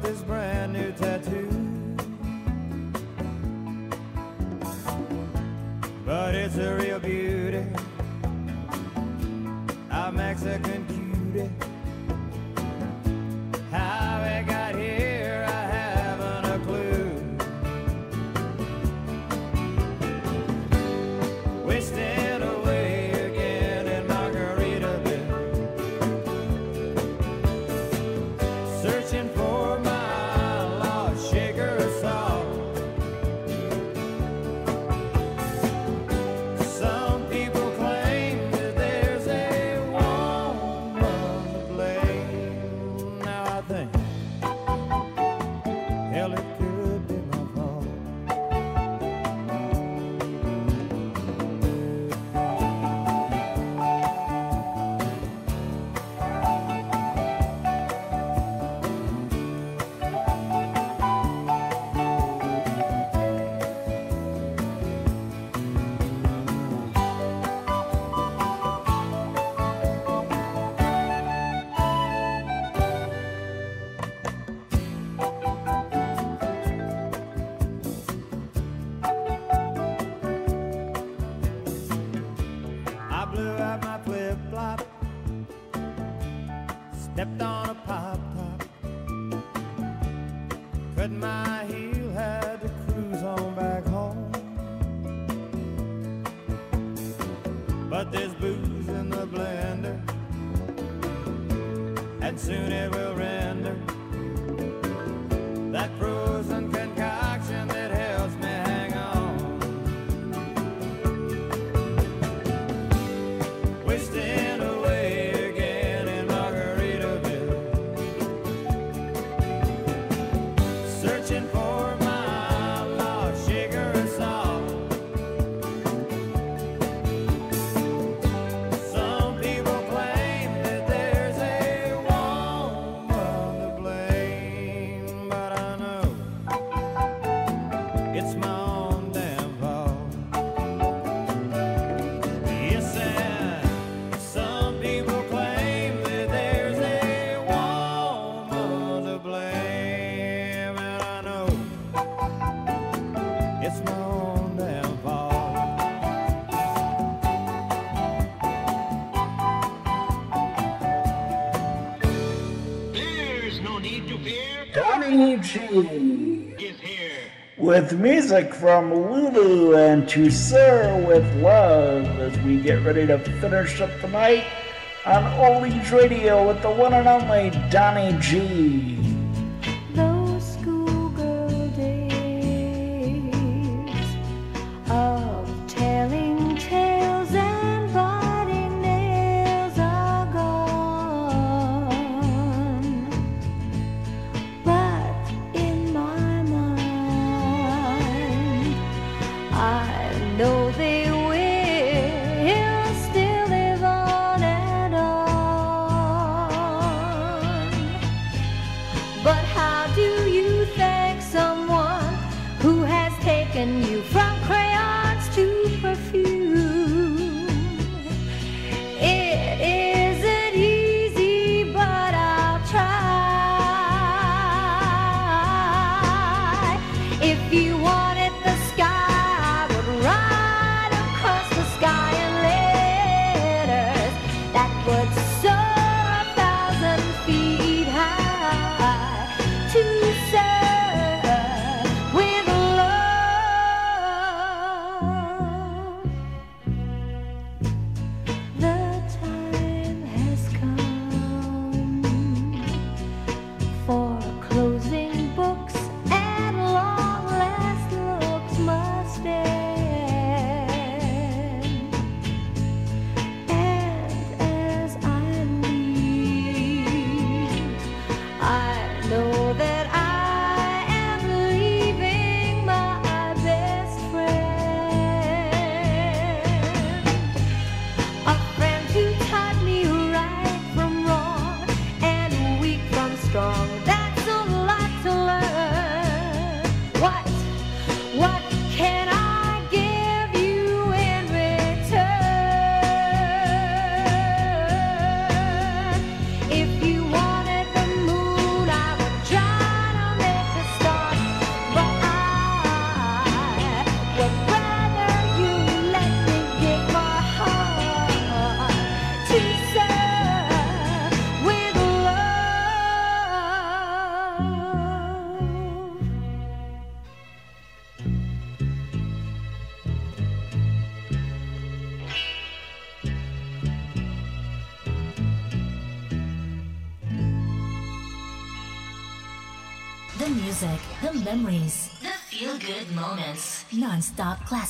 this.
Luigi! With music from Lulu and To Sir with Love as we get ready to finish up the night on Oldies Radio with the one and only Donny G.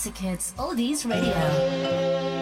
classic hits, oldies radio.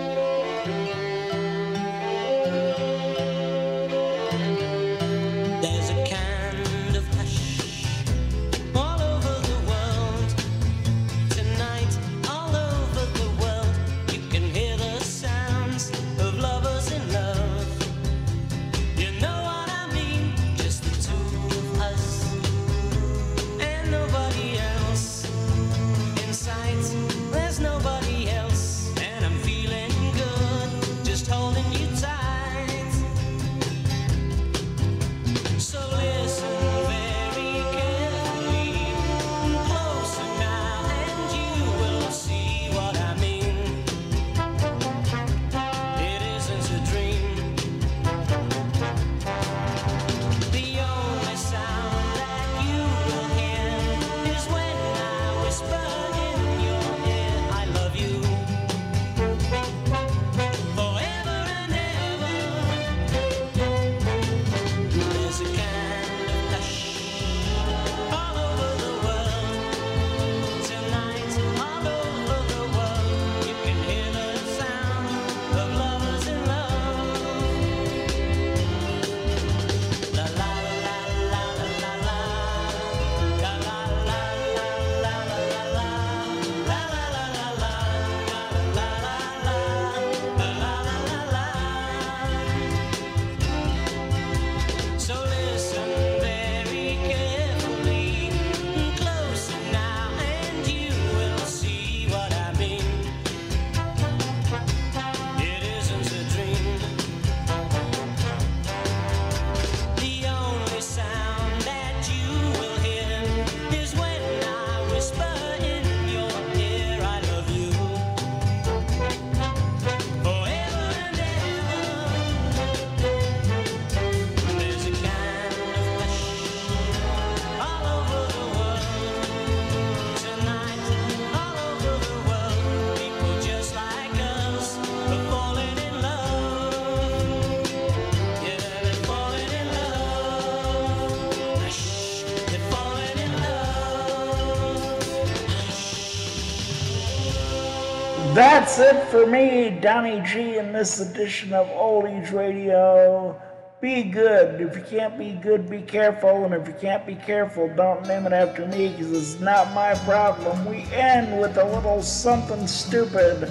That's it for me, Donny G, in this edition of Oldies Radio. Be good. If you can't be good, be careful. And if you can't be careful, don't name it after me because it's not my problem. We end with a little something stupid.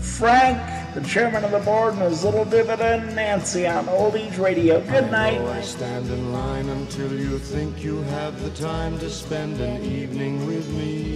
Frank, the chairman of the board, and his little dividend Nancy on Oldies Radio. Good night.
I I stand in line until you think you have the time to spend an evening with me.